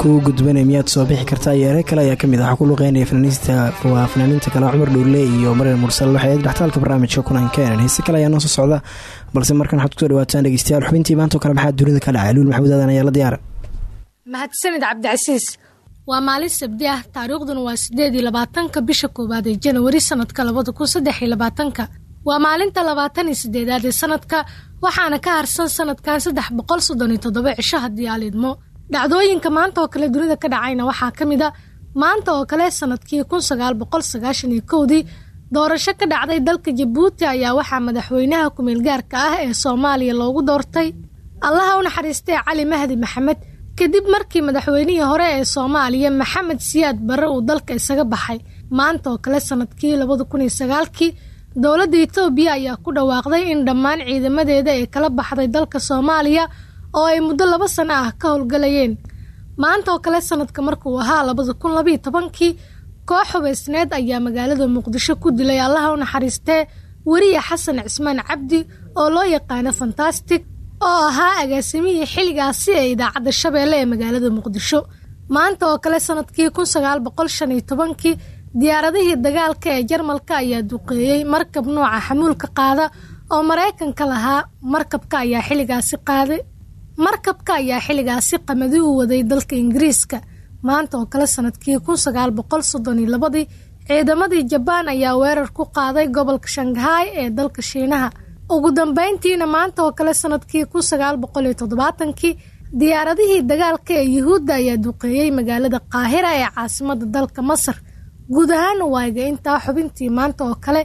Speaker 2: kuu gudbanay miyaad soo bixi kartaa? Iyo kale ayaa ka mid ah ku luqeynaya waa fanaaniinta kale cumar dhuule iyo maryam mursal waxay dhextaalka barnaamijka kulan keenan. Heese kale ayaa noo socda balse markan waxaad ku soo dhawaataan dhegeystayaal xubintii maantao kale maxaa dunida ka dhacay luul maxamuud aadan ayaa la diyaara
Speaker 18: mahadsanid cabdicasiis waa maalin sabdi ah. Taariikhduna waa sideed iyo labaatanka bisha koowaad ee janawari sanadka labada kun saddex iyo waa maalinta labaatan iyo sideedaad ee sanadka waxaana ka harsan sanadkan saddex boqol soddon iyo toddoba cisho dhacdooyinka maanta oo kale dunida ka dhacayna waxaa ka mid a maanta oo kale sannadkii kun sagaal boqol sagaashan iyo kowdii doorasho ka dhacday dalka jabuuti ayaa waxaa madaxweynaha ku-meelgaarka ah ee soomaaliya loogu doortay. Allaha u naxariistay cali mahdi maxamed kadib markii madaxweynihii hore ee soomaaliya maxamed siyaad barre uu dalka isaga baxay. Maanta oo kale sannadkii labada kun iyo sagaalkii dowladda itoobiya ayaa ku dhawaaqday in dhammaan ciidamadeeda ay kala baxday dalka soomaaliya oo ay muddo laba sano ah ka howlgalayeen. Maanta oo kale sanadka markuu ahaa labada kun labaiyo tobankii koox hubaysneed ayaa magaalada muqdisho ku dilay allaha u naxariistee weriye xasan cismaan cabdi oo loo yaqaano fantastic oo ahaa agaasimihii xilligaasi ee idaacadda shabeelle ee magaalada muqdisho. Maanta oo kale sannadkii kun sagaal boqol shan iyo tobankii diyaaradihii dagaalka ee jarmalka ayaa duqeeyey markab nooca xamuulka qaada oo maraykanka lahaa markabka ayaa xilligaasi qaaday markabka ayaa xilligaasi qamadi u waday dalka ingiriiska maanta oo kale sannadkii kun sagaal boqol soddon iyo labadii ciidamadii jabaan ayaa weerar ku qaaday gobolka shanghai ee dalka shiinaha. Ugu dambeyntiina maanta oo kale sannadkii kun sagaal boqol iyo toddobaatankii diyaaradihii dagaalka ee yuhuudda ayaa duqeeyey magaalada qaahira ee caasimada dalka masar. Guud ahaana waaga intaa xubintii maanta oo kale.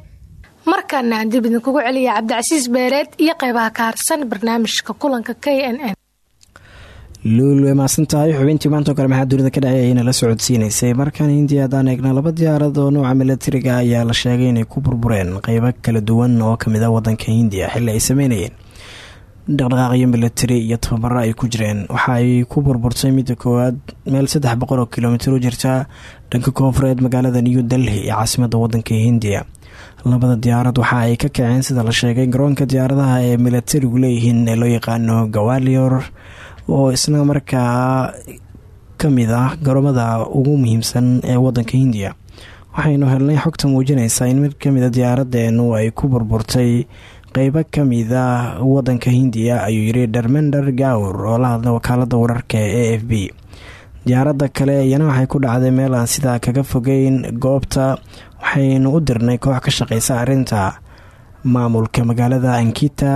Speaker 18: Markaana aan dib idinkugu celiya cabdicasiis beereed iyo qeybaha ka harsan barnaamijka kulanka k n n
Speaker 2: luul way mahadsan tahay xubintii maantao kale maxaa dunida ka dhacay ayna la socodsiinaysay? Markan hindiya haddaan eegna laba diyaarad oo nuuca milatariga ayaa la sheegay inay ku burbureen qeybo kala duwan oo ka mid a wadanka hindiya. Xilli ay sameynayeen dhaqdhaqaaqyo milatari iyo tababaro ay ku jireen. Waxa ay ku burburtay midda koowaad meel saddex boqol oo kilomitir u jirta dhanka koonfureed magaalada new delhi ee caasimada wadanka hindiya. Labada diyaarad waxa ay ka kaceen sida la sheegay. Garoonka diyaaradaha ee milatarigu leeyihiin ee loo yaqaano gawalior oo isna markaa ka mid ah garoomada ugu muhiimsan ee wadanka hindiya. Waxaynu helnay xogta muujinaysaa in mid ka mid a diyaaradeenu ay ku burburtay qeybo ka mid a wadanka hindiya ayuu yiri dharmender gawr oo la hadla wakaalada wararka ee a f b diyaaradda kale iyana waxay ku dhacday meel aan sidaa kaga fogeyn goobta waxaynu u dirnay koox ka shaqeysa arinta maamulka magaalada ankita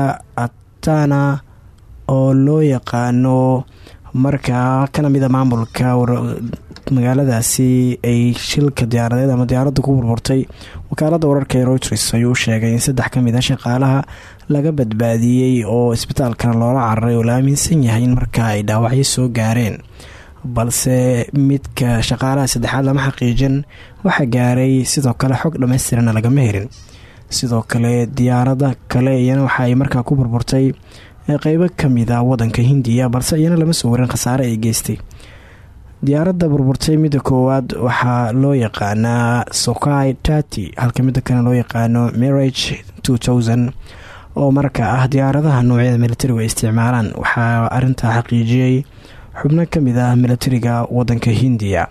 Speaker 2: atana oo loo yaqaano markaa kana mida maamulka magaaladaasi ay shilka diyaaradeed ama diyaaradda ku burburtay wakaalada wararka ee reuters ayuu sheegay in saddex ka mid a shaqaalaha laga badbaadiyey oo isbitaalkana loola cararay oo la aaminsan yahay in markaa ay dhaawacyo soo gaareen. Balse midka shaqaalaha saddexaad lama xaqiijin waxaa gaaray sidoo kale xog dhammaystirana lagama helin. Sidoo kale diyaarada kale iyana waxa ay markaa ku burburtay qeybo ka mid a wadanka hindiya balse iyana lama soo warin khasaare ay geystay. Diyaaradda burburtay midda koowaad waxaa loo yaqaanaa sokai tati halka midda kale loo yaqaano marage two thousand oo markaa ah diyaaradaha noocyada militarigu ay isticmaalaan. Waxaa arintaa xaqiijiyey xubno ka mid ah militariga wadanka hindiya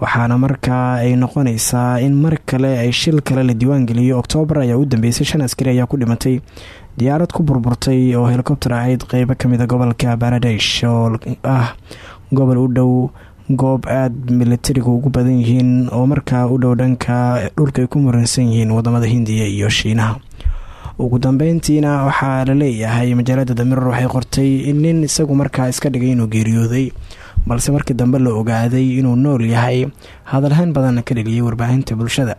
Speaker 2: waxaana markaa ay noqonaysaa in mar kale ay shil kale la diiwaangeliyo oktoobar ayaa u dambeysay shan askari ayaa ku dhimatay. Diyaarad ku burburtay oo helikobter ahayd. Qeybo ka mid a gobolka bangladesh oo ah gobol u dhow goob aada militariga ugu badan yihiin oo markaa u dhow dhanka dhulka ay ku muransan yihiin waddamada hindiya iyo shiinaha ugu dambeyntiina waxaa la leeyahay majaalada damiror waxay qortay in nin isagu markaa iska dhigay inuu geeriyooday balse markii dambe la ogaaday inuu nool yahay hadalhayn badanna ka dheliyay warbaahinta bulshada.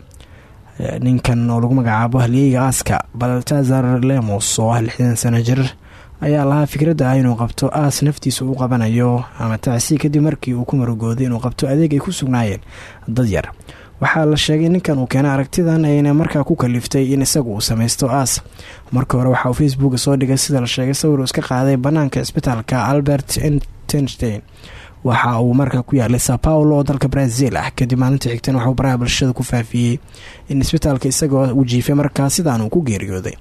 Speaker 2: Ninkan oo lagu magacaabo halyeyga aaska baltazar lemos oo ah lixdan sano jir ayaa lahaa fikradda ah inuu qabto aas naftiisa u qabanayo ama tacsi kadib markii uu ku marugooday inuu qabto adeeg ay ku sugnaayeen dad yar. Waxaa la sheegay ninkan uu keenay aragtidan ayna markaa ku kaliftay in isagu uu samaysto aas. Markii hore waxa uu facebook soo dhigay sida la sheegay sawir uu iska qaaday banaanka cisbitaalka albert tenstein waxa uu markaa ku yaalay sao paulo oo dalka brazil ah. Kadib maalinta xigtan waxauu baraha bulshada ku faafiyey in isbitaalka isagoo uu jiifay markaa sidaan uu ku geeriyooday.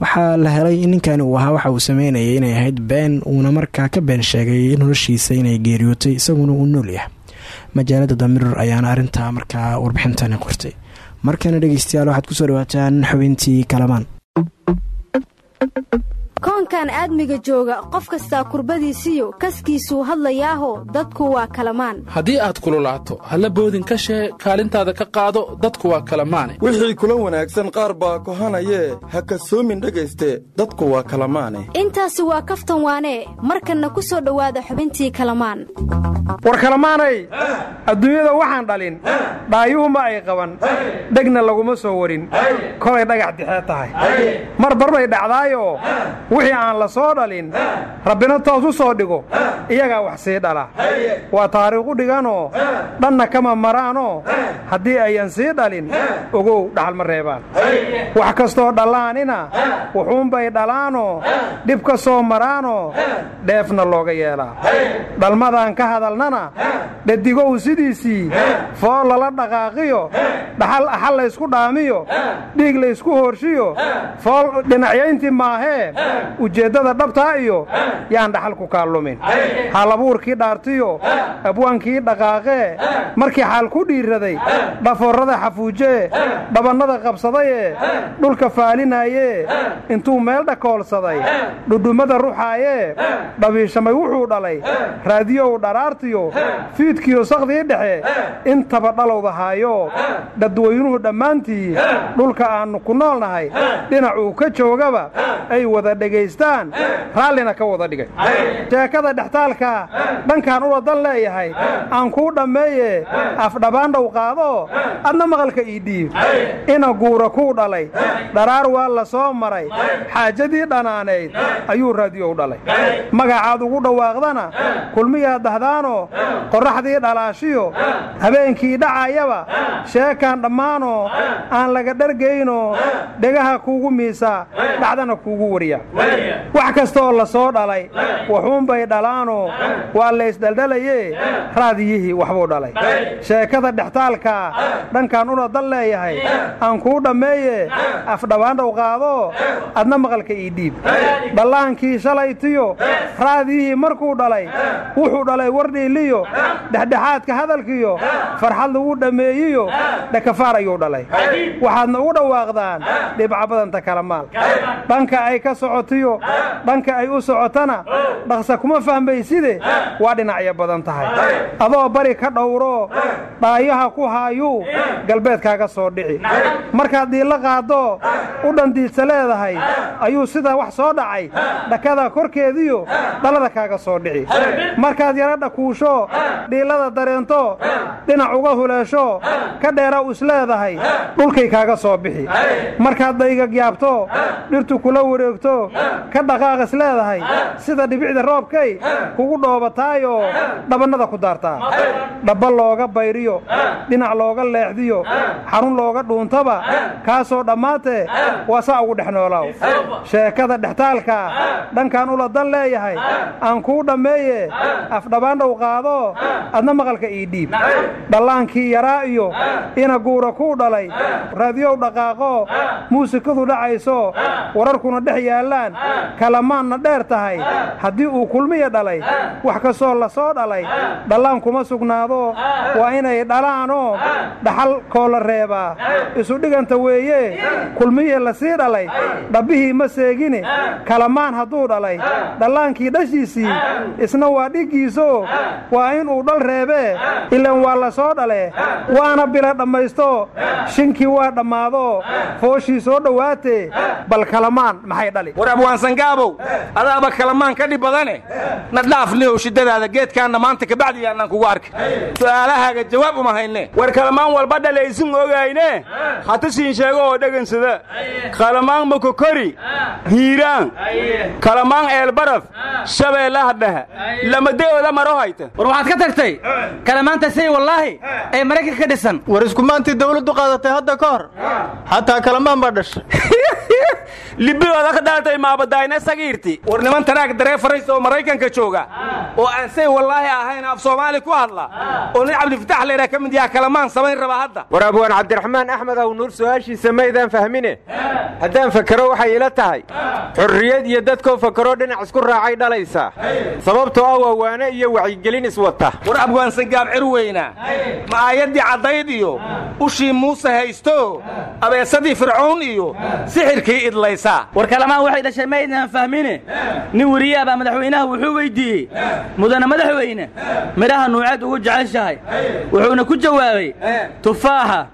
Speaker 2: Waxaa la helay in ninkani uu ahaa waxa uu sameynayay inay ahayd been uuna markaa ka been sheegay noloshiisa inay geeriyootay isaguna uu nool yahay. Majaalada damirur ayaana arrintaa markaa warbixintani qortay. Markana dhegeystayaal waxaad ku soo dhawaataan xubintii kalamaan
Speaker 6: koonkan aadmiga jooga qof kastaa kurbadiisiyo kaskiisuu hadlayaaho dadku waa kalamaan.
Speaker 19: Haddii aad kululaato halla boodin ka shee kaalintaada ka qaado dadku waa kalamaane.
Speaker 20: Wixii kula wanaagsan qaar baa kohanayee ha kasoomin dhegayste dadku waa kalamaane.
Speaker 6: Intaasi waa kaftan waanee markanna ku soo dhowaada xubintii kalamaan.
Speaker 21: War kalamaanay adduunyada waxaan dhalin dhaayuhuma ay qaban dhegna laguma soo warin kolay dhagax dixee tahay. Mar barbay dhacdaayoo wixii aan la soo dhalin rabbina toos u soo dhigo. Iyagaa wax sii dhala. Waa taariikhu dhiganoo dhanna kama maraanoo. Haddii ayan sii dhalin ogow dhaxal ma reebaan. Wax kastoo dhallaanina wuxuunbay dhalaanoo dhib ka soo maraanoo dheefna looga yeelaa. Dhalmadaan ka hadalnana dhadigow sidiisii. Fool lala dhaqaaqiyo. Dhaxal axal laysku dhaamiyo. Dhiig laysku hoorshiyo fool dhinacyayntii maahee ujeeddada dhabtaa iyo yaan dhaxal ku kaallumin. Haalabuurkii dhaartiyo abwaankii dhaqaaqee markii xaal ku dhiirraday dhafoorrada xafuujee dhabannada qabsadayee dhulka faalinaayee intuu meel dhakoolsaday dhudhummada ruxaayee dhabiishamay wuxuu dhalay raadiyow dharaartiyo fiidkiyo sakdii dhexe intaba dhalowdahaayo dadweynuhu dhammaantii dhulka aannu ku noolnahay dhinacuu ka joogaba ay wada dhegaystaan raallina ka wada dhigay. Sheekada dhextaalka dhankaan ula dan leeyahay aan kuu dhammeeye afdhabaandhaw qaado adna maqalka ii dhiib. Ina guura kuu dhalay dharaar waa la soo maray xaajadii dhanaanayd ayuu raadiyow dhalay. Magacaad ugu dhawaaqdana kulmiyaad dahdaanoo qorraxdii dhalaashiyo habeenkii dhacayaba sheekaan dhammaanoo aan laga dhargaynoo dhegaha kuugu miisaa dhacdana kuugu wariya wax kastooo la soo dhalay waxuunbay dhalaanoo waa laysdhaldhalayee raadiyihii waxbuu dhalay. Sheekada dhextaalkaa dhankaan una dal leeyahay aan kuu dhammeeye afdhabaandhaw qaadoo adna maqalka ii dhiib. Dhallaankii shalaytiyo raadiyihii markuu dhalay wuxuu dhalay wardhiiliyo dhexdhexaadka hadalkiyo farxad lagu dhammeeyiyo dhakafaar ayuu dhalay. Waxaadna ugu dhawaaqdaan dhibca badanta kala maal. Dhanka ay ka socotiyo dhanka ay u socotana dhaqsa kuma fahmayside waa dhinacyo badan tahay. Adoo bari ka dhowroo dhaayaha ku haayuu galbeedkaaga soo dhici. Markaad diilla qaaddo u dhandiidsa leedahay ayuu sidaa wax soo dhacay. Dhakada korkeediyo dhalada kaaga soo dhici. Markaad yara dhakuusho dhiillada dareento dhinac uga huleesho ka dheera u isleedahay dhulkay kaaga soo bixi. Markaad daygagyaabto dhirtu kula wareegto ka dhaqaaq is leedahay sida dhibicda roobkay kugu dhoobataayoo dhabannada ku daartaa. Dhabba looga bayriyo dhinac looga leexdiyo xarun looga dhuuntaba kaasoo dhammaatee waa saa ugu dhex noolaaw. Sheekada dhextaalka dhankaan ula dan leeyahay aan kuu dhammeeye afdhabaandhaw qaado adna maqalka ii dhiib. Dhallaankii yaraa iyo ina guura kuu dhalay raadiyow dhaqaaqo muusikadu dhacayso wararkuna dhex yaallaan kalamaanna dheer tahay. Haddii uu kulmiya dhalay wax kastoo la soo dhalay dhallaan kuma sugnaado. Waa inay dhalaanoo dhaxal koo la reebaa. Isu dhiganta weeye kulmiye la sii dhalay dhabbihii ma seegine. Kalamaan hadduu dhalay dhallaankii dhashiisii isna waa dhiggiiso. Waa inuu dhal reebee ilan waa la soo dhale waana bila dhammaysto shinkii waa dhammaado. Fooshii soo dhowaatee bal kalamaan maxay dhali
Speaker 22: war abwaansangaabow adaaba kalamaan ka dhib badane? Na dhaafnihow shiddadaada geedkaanna maanta kabacdi yaannaan kugu arki su'aalahaaga jawaab uma hayne
Speaker 23: war kalamaan walba dhalaysin ogayne hata siin sheego oo dhegansada kalamaan makokori hiiraan. Kalamaan eelbaraf shabeellaha dhehe lamade'ooda maro hayta.
Speaker 24: War waxaad ka tagtay kalamaanta say wallaahi ee maraykanka ka dhisan.
Speaker 23: War iskumaantii dawladdu qaadatay hadda ka hor. Xataa kalamaan baa dhashay
Speaker 22: libiyooda ka dhalatay maabadaayna sagiirti. War niman taraag dareefarays oo maraykanka jooga. Oo aan say wallaahi ahayn af soomaali ku hadla. Oo nin cabdifatax leydhaa ka mid yaha kalamaan samayn raba hadda.
Speaker 25: War abwaan cabdiraxmaan axmed aw nuur su'aashiisa maydaan fahmine? Haddaan fakero waxay ila tahay. Xurriyad iyo dadkoo fakero dhinac isku raacay dhalaysaa sababtoo ah waa waane iyo wacyigelin iswata
Speaker 22: war abwaansan gaabcir weyna. Ma aayaddii caddayd iyo ushii muuse haysto. Abeesadii fircown iyo sixirkii
Speaker 24: war kalamaan waxay dhashay maydnaan fahmine. Nin weriyaa baa madaxweynaha wuxuu weyddiiyey mudane madaxweyne. Midhaha nuuceed ugu jeceshahay. Wuxuuna ku jawaabay tufaaxa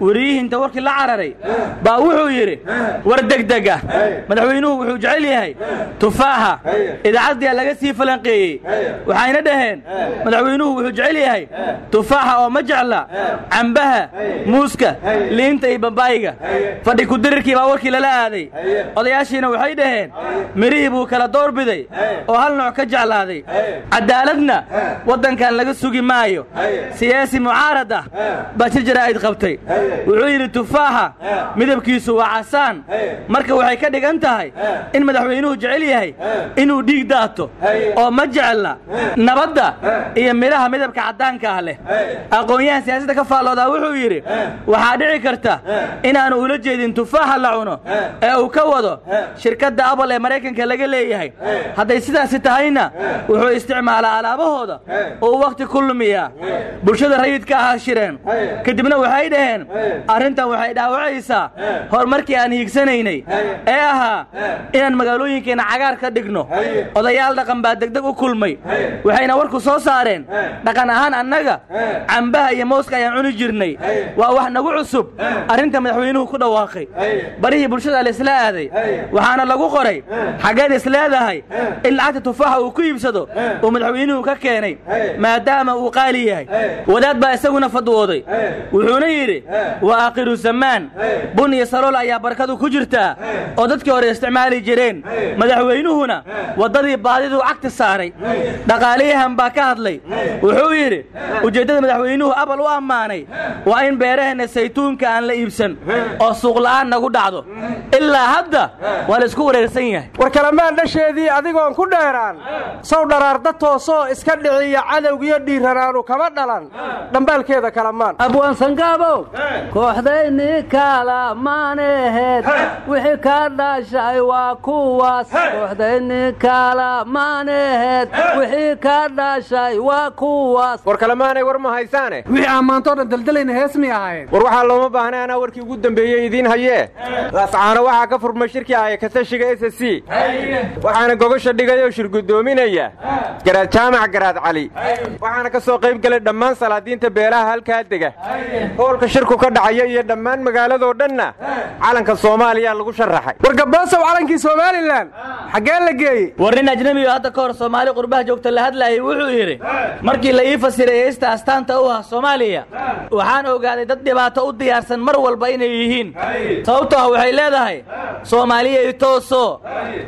Speaker 24: weriyihii inta warkii la cararay. Baa wuxuu yidhi war degdega. Madaxweynuhu wuxuu jecel yahay tufaaxa idaacaddiia laga sii falanqeeyey. Waxayna dhaheen madaxweynuhu wuxuu jecel yahay tufaaxa oo ma jecla cambaha muuska liinta iyo bambaayiga fadhi kudirirkii baa warkii lala aaday odayaashiina waxay dhaheen mirihii buu kala doorbiday oo hal nooc ka jeclaaday. Caddaaladna waddankan laga sugi maayo. Siyaasi mucaarad ah baa jir jaraa'id qabtay. Wuxuu yidhi tufaaxa midabkiisu waa casaan. Marka waxay ka dhigan tahay in madaxweynuhu jecel yahay inuu dhiig daato oo ma jecla nabadda iyo midhaha midabka caddaanka ah leh. Aqoon-yahan siyaasadda ka faalloodaa wuxuu yidhi waxaa dhici karta inaanu ula jeedin tufaaxa la cuno ee uu ka wado shirkadda abal ee maraykanka laga leeyahay. Hadday sidaasi tahayna wuxuu isticmaalaa alaabahooda oo wakhti ku lumiyaa. Bulshada rayidka ah shireen. Kadibna waxay dhaheen arrintan waxay dhaawacaysaa. Horumarkii aan hiigsanaynay ee ahaa inaan magaalooyinkeenna cagaar ka dhigno. Odayaal dhaqan baa degdeg u kulmay. Waxayna warku soo saareen dhaqan ahaan annaga cambaha iyo mooska ayaan cuni jirnay. Waa wax nagu cusub. Arrinta madaxweynuhu ku dhawaaqay. Barihii bulshada aaday waxaana lagu qoray xaggeed isleedahay in lacagta tufaaxa uu ku iibsado uu madaxweynuhu ka keenay maadaama uu qaali yahay. Wadaad baa isaguna fadwooday. Wuxuuna yidhi waa aakhiru zamaan bun iyo salool ayaa barkadu ku jirtaa oo dadkii hore isticmaali jireen. Madaxweynuhuna waddadii baadiduu cagti saaray. Dhaqaaliyahan baa ka hadlay. Wuxuu yidhi ujeeddada madaxweynuhu abal u ammaanay waa in beeraheenna saytuunka aan la iibsan oo suuqla'aan nagu dhacdo ilaa hadda waa la isku wareersan yahay.
Speaker 26: War kalamaan dhasheedii adigoon ku dheeraan sow dharaarda toosoo iska dhiciya cadowgiyo dhiiranaanu kama dhalan. Dhambaalkeeda kalamaan
Speaker 8: abwaansangabow kooxdayni kalamaanehed wixii ka dhashay waa kuwaas kooxdayni kalamaanehed wixii ka dhashay waa kuwaas.
Speaker 25: War kalemaanay war ma haysaane?
Speaker 26: Wixii ammaantoo dhan daldalayna hees mi ahayn
Speaker 25: war waxaa looma baahnay anaa warkii ugu dambeeyey idiin hayee waxaa ka furmay shirkii aya kasashiga s c. Waxaana gogosha dhigay oo shirgudoominaya. Garaad jaamac garaad cali. Waxaana ka soo qayb galay dhammaan salaadiinta beelaha halkaa dega. Hoolka shirku ka dhacaya iyo dhammaan magaaladoo dhanna calanka soomaaliya lagu sharaxay.
Speaker 26: War gaboosow calankii somalilan xaggee la geeyey?
Speaker 24: War nin ajnebiyo hadda ka hor soomaali qurbaha joogta la hadlaayay wuxuu yidhi markii la ii fasiray heesta astaanta u ah soomaaliya waxaan ogaaday dad dhibaato u diyaarsan mar walba inay yihiin. Sababtoo ah waxay leedahay soomaaliyay tooso.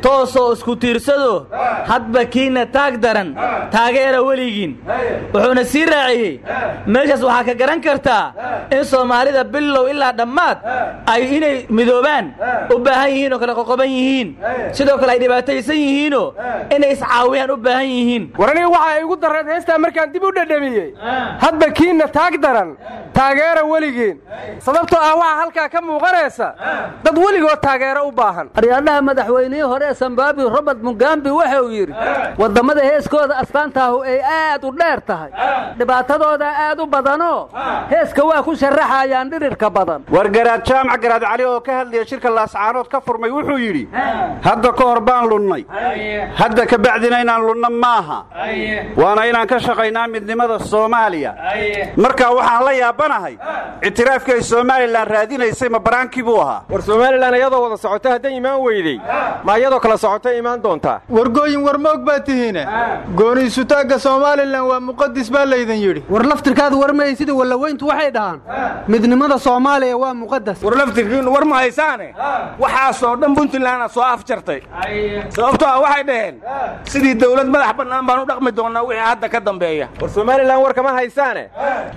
Speaker 24: Toosoo isku tiirsado hadba kiina taag daran taageera weligiin. Wuxuuna sii raaciyey. Meeshaas waxaa ka garan kartaa in soomaalida bilow ilaa dhammaad ay inay midoobaan u baahan yihiin oo kala qoqoban yihiin. Sidoo kale ay dhibaataysan yihiinoo inay iscaawiyaan u baahan yihiin.
Speaker 26: War aniga waxa ay igu darreed heestaa markaan dib u dhedhamiyey hadba kiinna taag daran taageera weligiin. Sababtoo ah waxaa halkaa ka muuqanaysa dad weligood taageero u baahan.
Speaker 8: Aryaadhaha madaxweynihii hore ee zimbabwe robert mugambi wuxuu yidhi waddammada heeskooda astaantaahu ay aad u dheer tahay. Dhibaatadooda aad u badanoo heeska waa ku sharaxayaan dhirirka badan.
Speaker 25: War garaad jaamac garaad cali oo ka hadlaya shirka laascaanood ka furmay wuxuu yidhi hadda ka hor baan lunnay. Hadda ka bacdina inaan lunno maaha. Waana inaan ka shaqaynaa midnimada soomaaliya. Marka waxaan la yaabanahay ictiraafkii ay somalilan raadinaysay ma baraankii buu ahaa
Speaker 26: socota hadday imaan weydey ma iyadoo kala socota imaan doontaa?
Speaker 27: Wargooyin war moog baa tihiine. Gooni isutaagga somalilan waa muqadis baa laydin yidhi.
Speaker 24: War laftirkaad warmayn sida wallaweyntu waxay dhahaan. Midnimada soomaaliya waa muqadas
Speaker 22: war laftirkiinu war ma haysaane? Waxaasoo dhan puntlandna soo afjartay. Sababtoo ah waxay dhaheen sidii dawlad madax bannaan baan u dhaqmi doonnaa wixii hadda ka dambeeya.
Speaker 25: War somalilan war kama haysaane?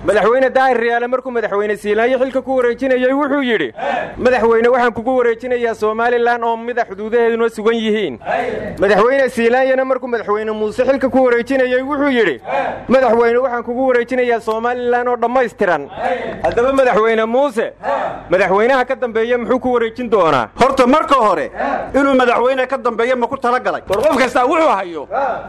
Speaker 25: Madaxweyne daahir riyaale markuu madaxweyne siilaayo xilka ku wareejinayey wuxuu yidhi madaxweyne waxaan kugu wareejinayaa somalilan oo mida xuduudaheeduna sugan yihiin. Madaxweyne siilaanyana markuu madaxweyne muuse xilka ku wareejinayey wuxuu yidhi madaxweyne waxaan kugu wareejinayaa somalilan oo dhammaystiran. Haddaba madaxweyne muuse madaxweynaha ka dambeeya muxuu ku wareejin doonaa?
Speaker 5: Horta marka hore inuu madaxweyne ka dambeeya ma ku talagalay
Speaker 22: war qof kastaa wuxuu hayo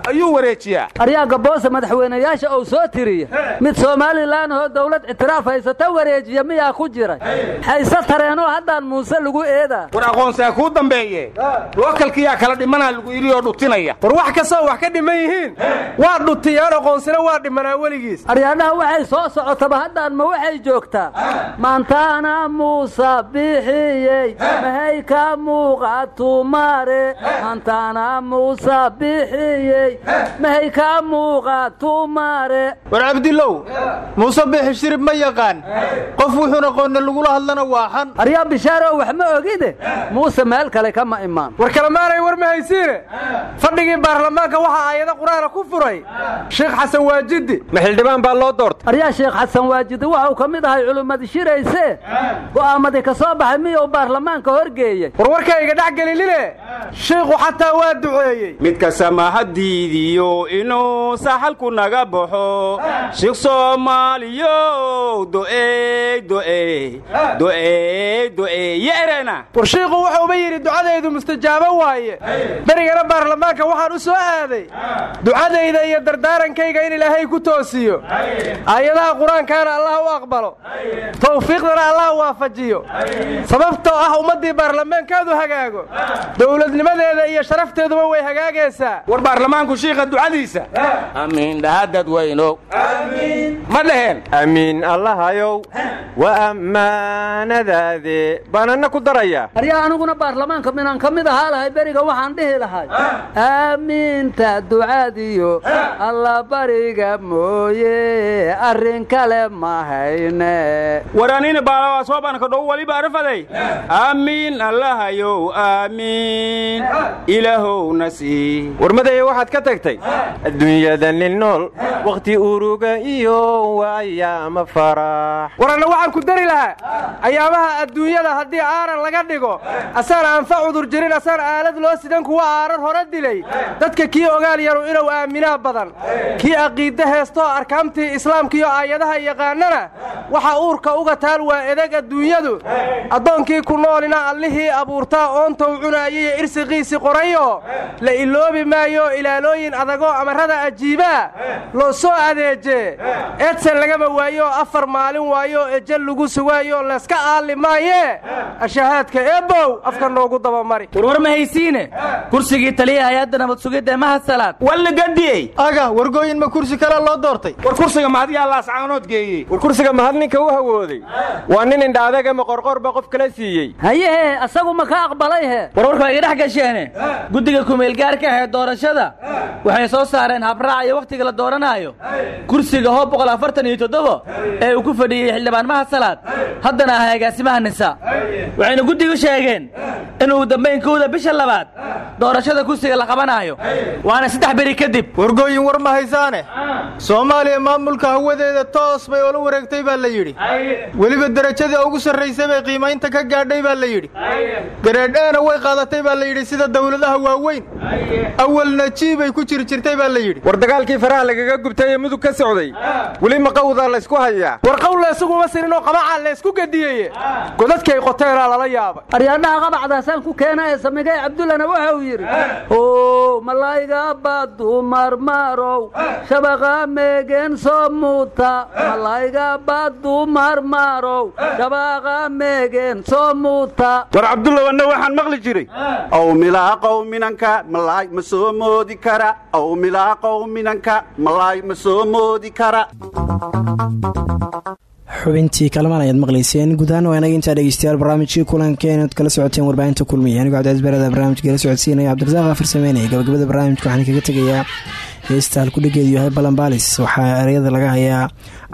Speaker 22: ayuu wareejiyaa.
Speaker 8: Aryaanka boose madaxweynayaasha uu soo tiriya mid somalilan oo dawlad ictiraaf haysata wareejiya miyaa ku jiray hayse tareenoo haddaan muuse lagu eedaa
Speaker 22: aqoonsaa kuu dambeeye. Lookalkiyaa kala dhimanaa lagu yidhi oo dhutinaya
Speaker 26: war wax kastoo wax ka dhiman yihiin. Waa dhutiyaan aqoonsina waa dhimanaa weligiis.
Speaker 8: Aryaadhaha waxay soo socotaba haddaan ma waxay joogtaa? Maantaana muuse bixiyey mahay ka muuqatumare maantaana muuse bixiyey mahay ka muuqatumare
Speaker 27: war cabdilow muuse bixi shirib ma yaqaan. Qof wuxuun aqoonna lagula hadlana waa xan.
Speaker 8: Aryaa bishaarow wax ma ogide muuse meel kale kama imaan.
Speaker 26: War kalemaanay war ma haysiine? Fadhigii baarlamaanka waxaa aayado qur'aana ku furay. Sheekh xasan waajidi.
Speaker 25: Ma xildhibaan baa loo doortay?
Speaker 8: Aryaa sheekh xasan waajidi waxuu ka mid ahay culummadi shirayse? Go'aamadii ka soo baxay miyuu baarlamaanka horgeeyey?
Speaker 26: War warkayga dhex gelinine shiikhu xataa waa duceeyey.
Speaker 22: Mid kasta mahadiidiyo inuu saxalku naga baxo. Shiikh soomaaliyo do'ey do'ey do'ey do'ey yeerena
Speaker 26: war shiikhu wuxuuba yidhi ducadaydu mustajaabo waaye. Berigana baarlamaanka waxaan u soo aaday ducadayda iyo dardaarankayga in ilaahay ku toosiyo. Aayadaha qur'aankaana allah u aqbalo. Tawfiiqdana allah waafajiyo. Sababtoo ah ummaddii baarlamaankaadu hagaago. Dowladnimadeeda iyo sharafteeduba way hagaagaysaa
Speaker 22: war baarlamaanku shiikha ducadiisa. Amiin dhaha dadweynow ma dhaheen?
Speaker 25: Amiin allahayow. Wa ammaanadaade baananna ku daraya
Speaker 8: aniguna baarlamaanka minaan ka mid ahaa lahay beriga waxaan dhihi lahay. Aamiinta ducadiyo alla bariga mooye arrin kale ma hayne.
Speaker 22: Waranina baalawa soobanka dhow waliba arafaday aamiin allahayow aamiin ilaahowna sii.
Speaker 25: Warmadaya waxaad ka tagtay? Adduunyada nin nool wakhti uruga iyo waayaama farax.
Speaker 26: Waranna waxaan ku dari lahaa. Ayaamaha adduunyada haddii aaran laga dhigo asaan aanfa cudur jirin asaan aalad loo sidan kuwa aaran hore dilay. Dadka kii ogaal yaru inuu aaminaa badan. Kii aqiidde heestoo arkaamtii islaamkiiyo aayadaha yaqaanana waxa uurka uga taal waa edeg adduunyadu. Addoonkii ku noolina allihii abuurtaa oontow cunaayaiyo irsiqiisii qorayo. La iloobi maayo ilaalooyin adagoo amarrada ajiibaa loo soo adeeje. Edsan lagama waayo afar maalin waayo ejel lagu sugaayo layska aalli maayee ashahaadka eebbow afka noogu dabamari
Speaker 24: warwar ma haysiine? Kursigii taliya hay'adda nabad sugidda mahadsalaad
Speaker 22: walligadiyey
Speaker 27: aga wargooyin ma kursi kale loo doortay?
Speaker 22: War kursiga mahadyaa laascaanood geeyey.
Speaker 25: War kursiga mahad ninka u hawooday waa nin indha adag ama qorqorba qof kala siiyey.
Speaker 8: Hayehe asagu ma ka aqbalay he
Speaker 24: warwarka iga dhex gasheene. Guddiga kumeelgaarka ahee doorashada. Waxay soo saareen habraac iyo wakhtiga la dooranaayo. Kursiga hoob boqol afartan iyo toddoba ee uu ku fadhiyey xildhibaan mahadsalaad haddana ah agaasimaha nisa waxayna guddigu sheegeen inuu dambayn kowda bisha labaad. Doorashada kursiga la qabanaayo. Waana saddex beri kadib.
Speaker 27: Wargooyin war ma haysaane? Soomaaliya maamulka hawadeeda toos bay oola wareegtay baa la yidhi. Weliba derajadii ugu sarraysay bay qiimaynta ka gaadhay baa la yidhi. Gareedheena way qaadatay baa la yidhi sida dawladaha waaweyn. Awalna jiibay ku jiri jirtay baa la yidhi.
Speaker 25: War dagaalkii faraha lagaga gubtay ee mudug ka socday. Weli maqawdaa laysku hayaa?
Speaker 26: War qawla isaguma sininoo qamacaa laysku gediyeye godadkay qoteenaa lala yaabay
Speaker 8: aryaadhaha qabacdaasaan ku keena ee samigay cabdullana waxa uu yidhi o malayga badu marmarow shabaqa meegen soo muuta malayga badu marmarow shabaqa meegen soo muuta.
Speaker 5: War cabdulla waxaan maqli jiray. Aw milaaqow minanka malaay ma soo moodi kara. Aw milaaqow minanka malaay ma soo moodi kara
Speaker 2: xubintii kalamaan ayaad maqlayseen. Guud ahaan waa inaga intaa barnaamijkii kulanka inaad kala socoteen warbaahinta kulmiya anigoo cabdicaziz barada barnaamijka la socodsiinaya cabdirasaaq afar sameynaya gabagabada barnaamijka waxaan kaga tegayaa heesta halkudhigeedu yahay balanbaalis waxaa ereyada laga hayaa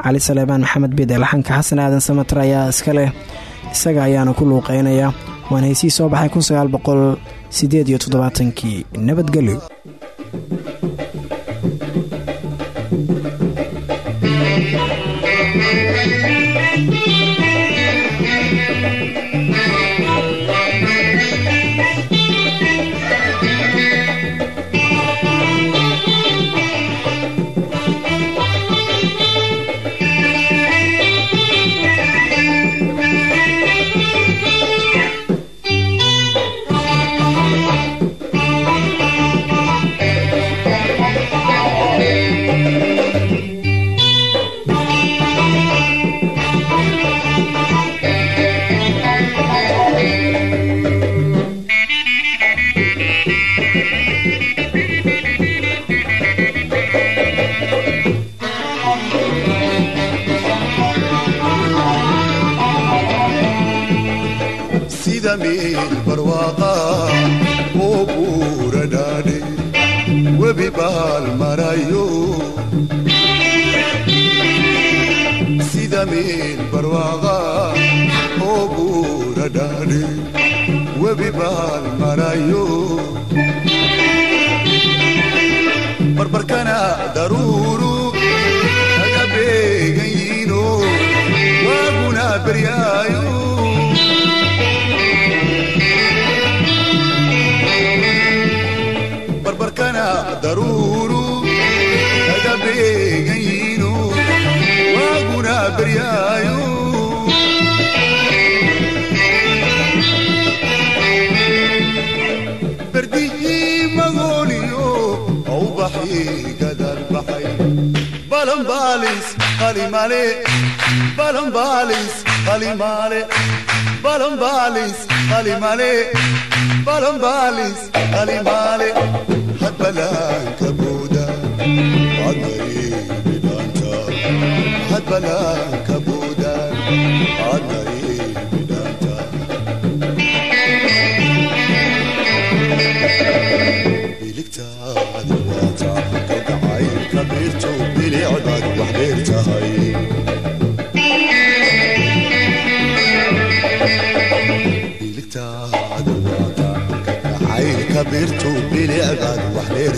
Speaker 2: cali saleebaan maxamed bide laxanka xasan aadan samatar ayaa iska leh. Isaga ayaana ku luuqeynaya waana heysii soo baxay kun sagaal boqol sideed iyo toddobaatankii. Nabadgelyo
Speaker 1: dhadhaadhe webi baan marayo barbarkana daruur balambalis halimale balambalis halimale balambalis halimale balambalis halimale hadbalanka buuda adaribi dhanka hadbalanka buuda adar dhirtu biliicdaad wax dheer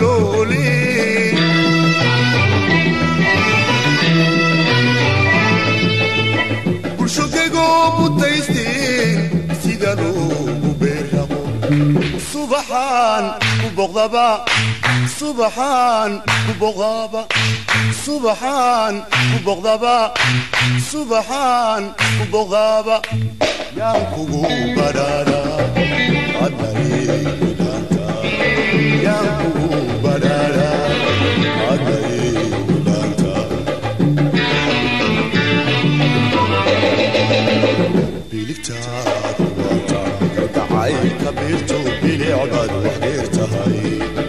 Speaker 1: dhaantiyo baloole bulshogegoo mutaysteen sida loogu beerraqo subaxaan ku boqdaba subaxaan ku boqdaba subaxaan ku boqdaba subaxaan ku boqdaba yaan kugu badhaadha adnareegidaanta yaan kugu bilicdaad wax dheer tahay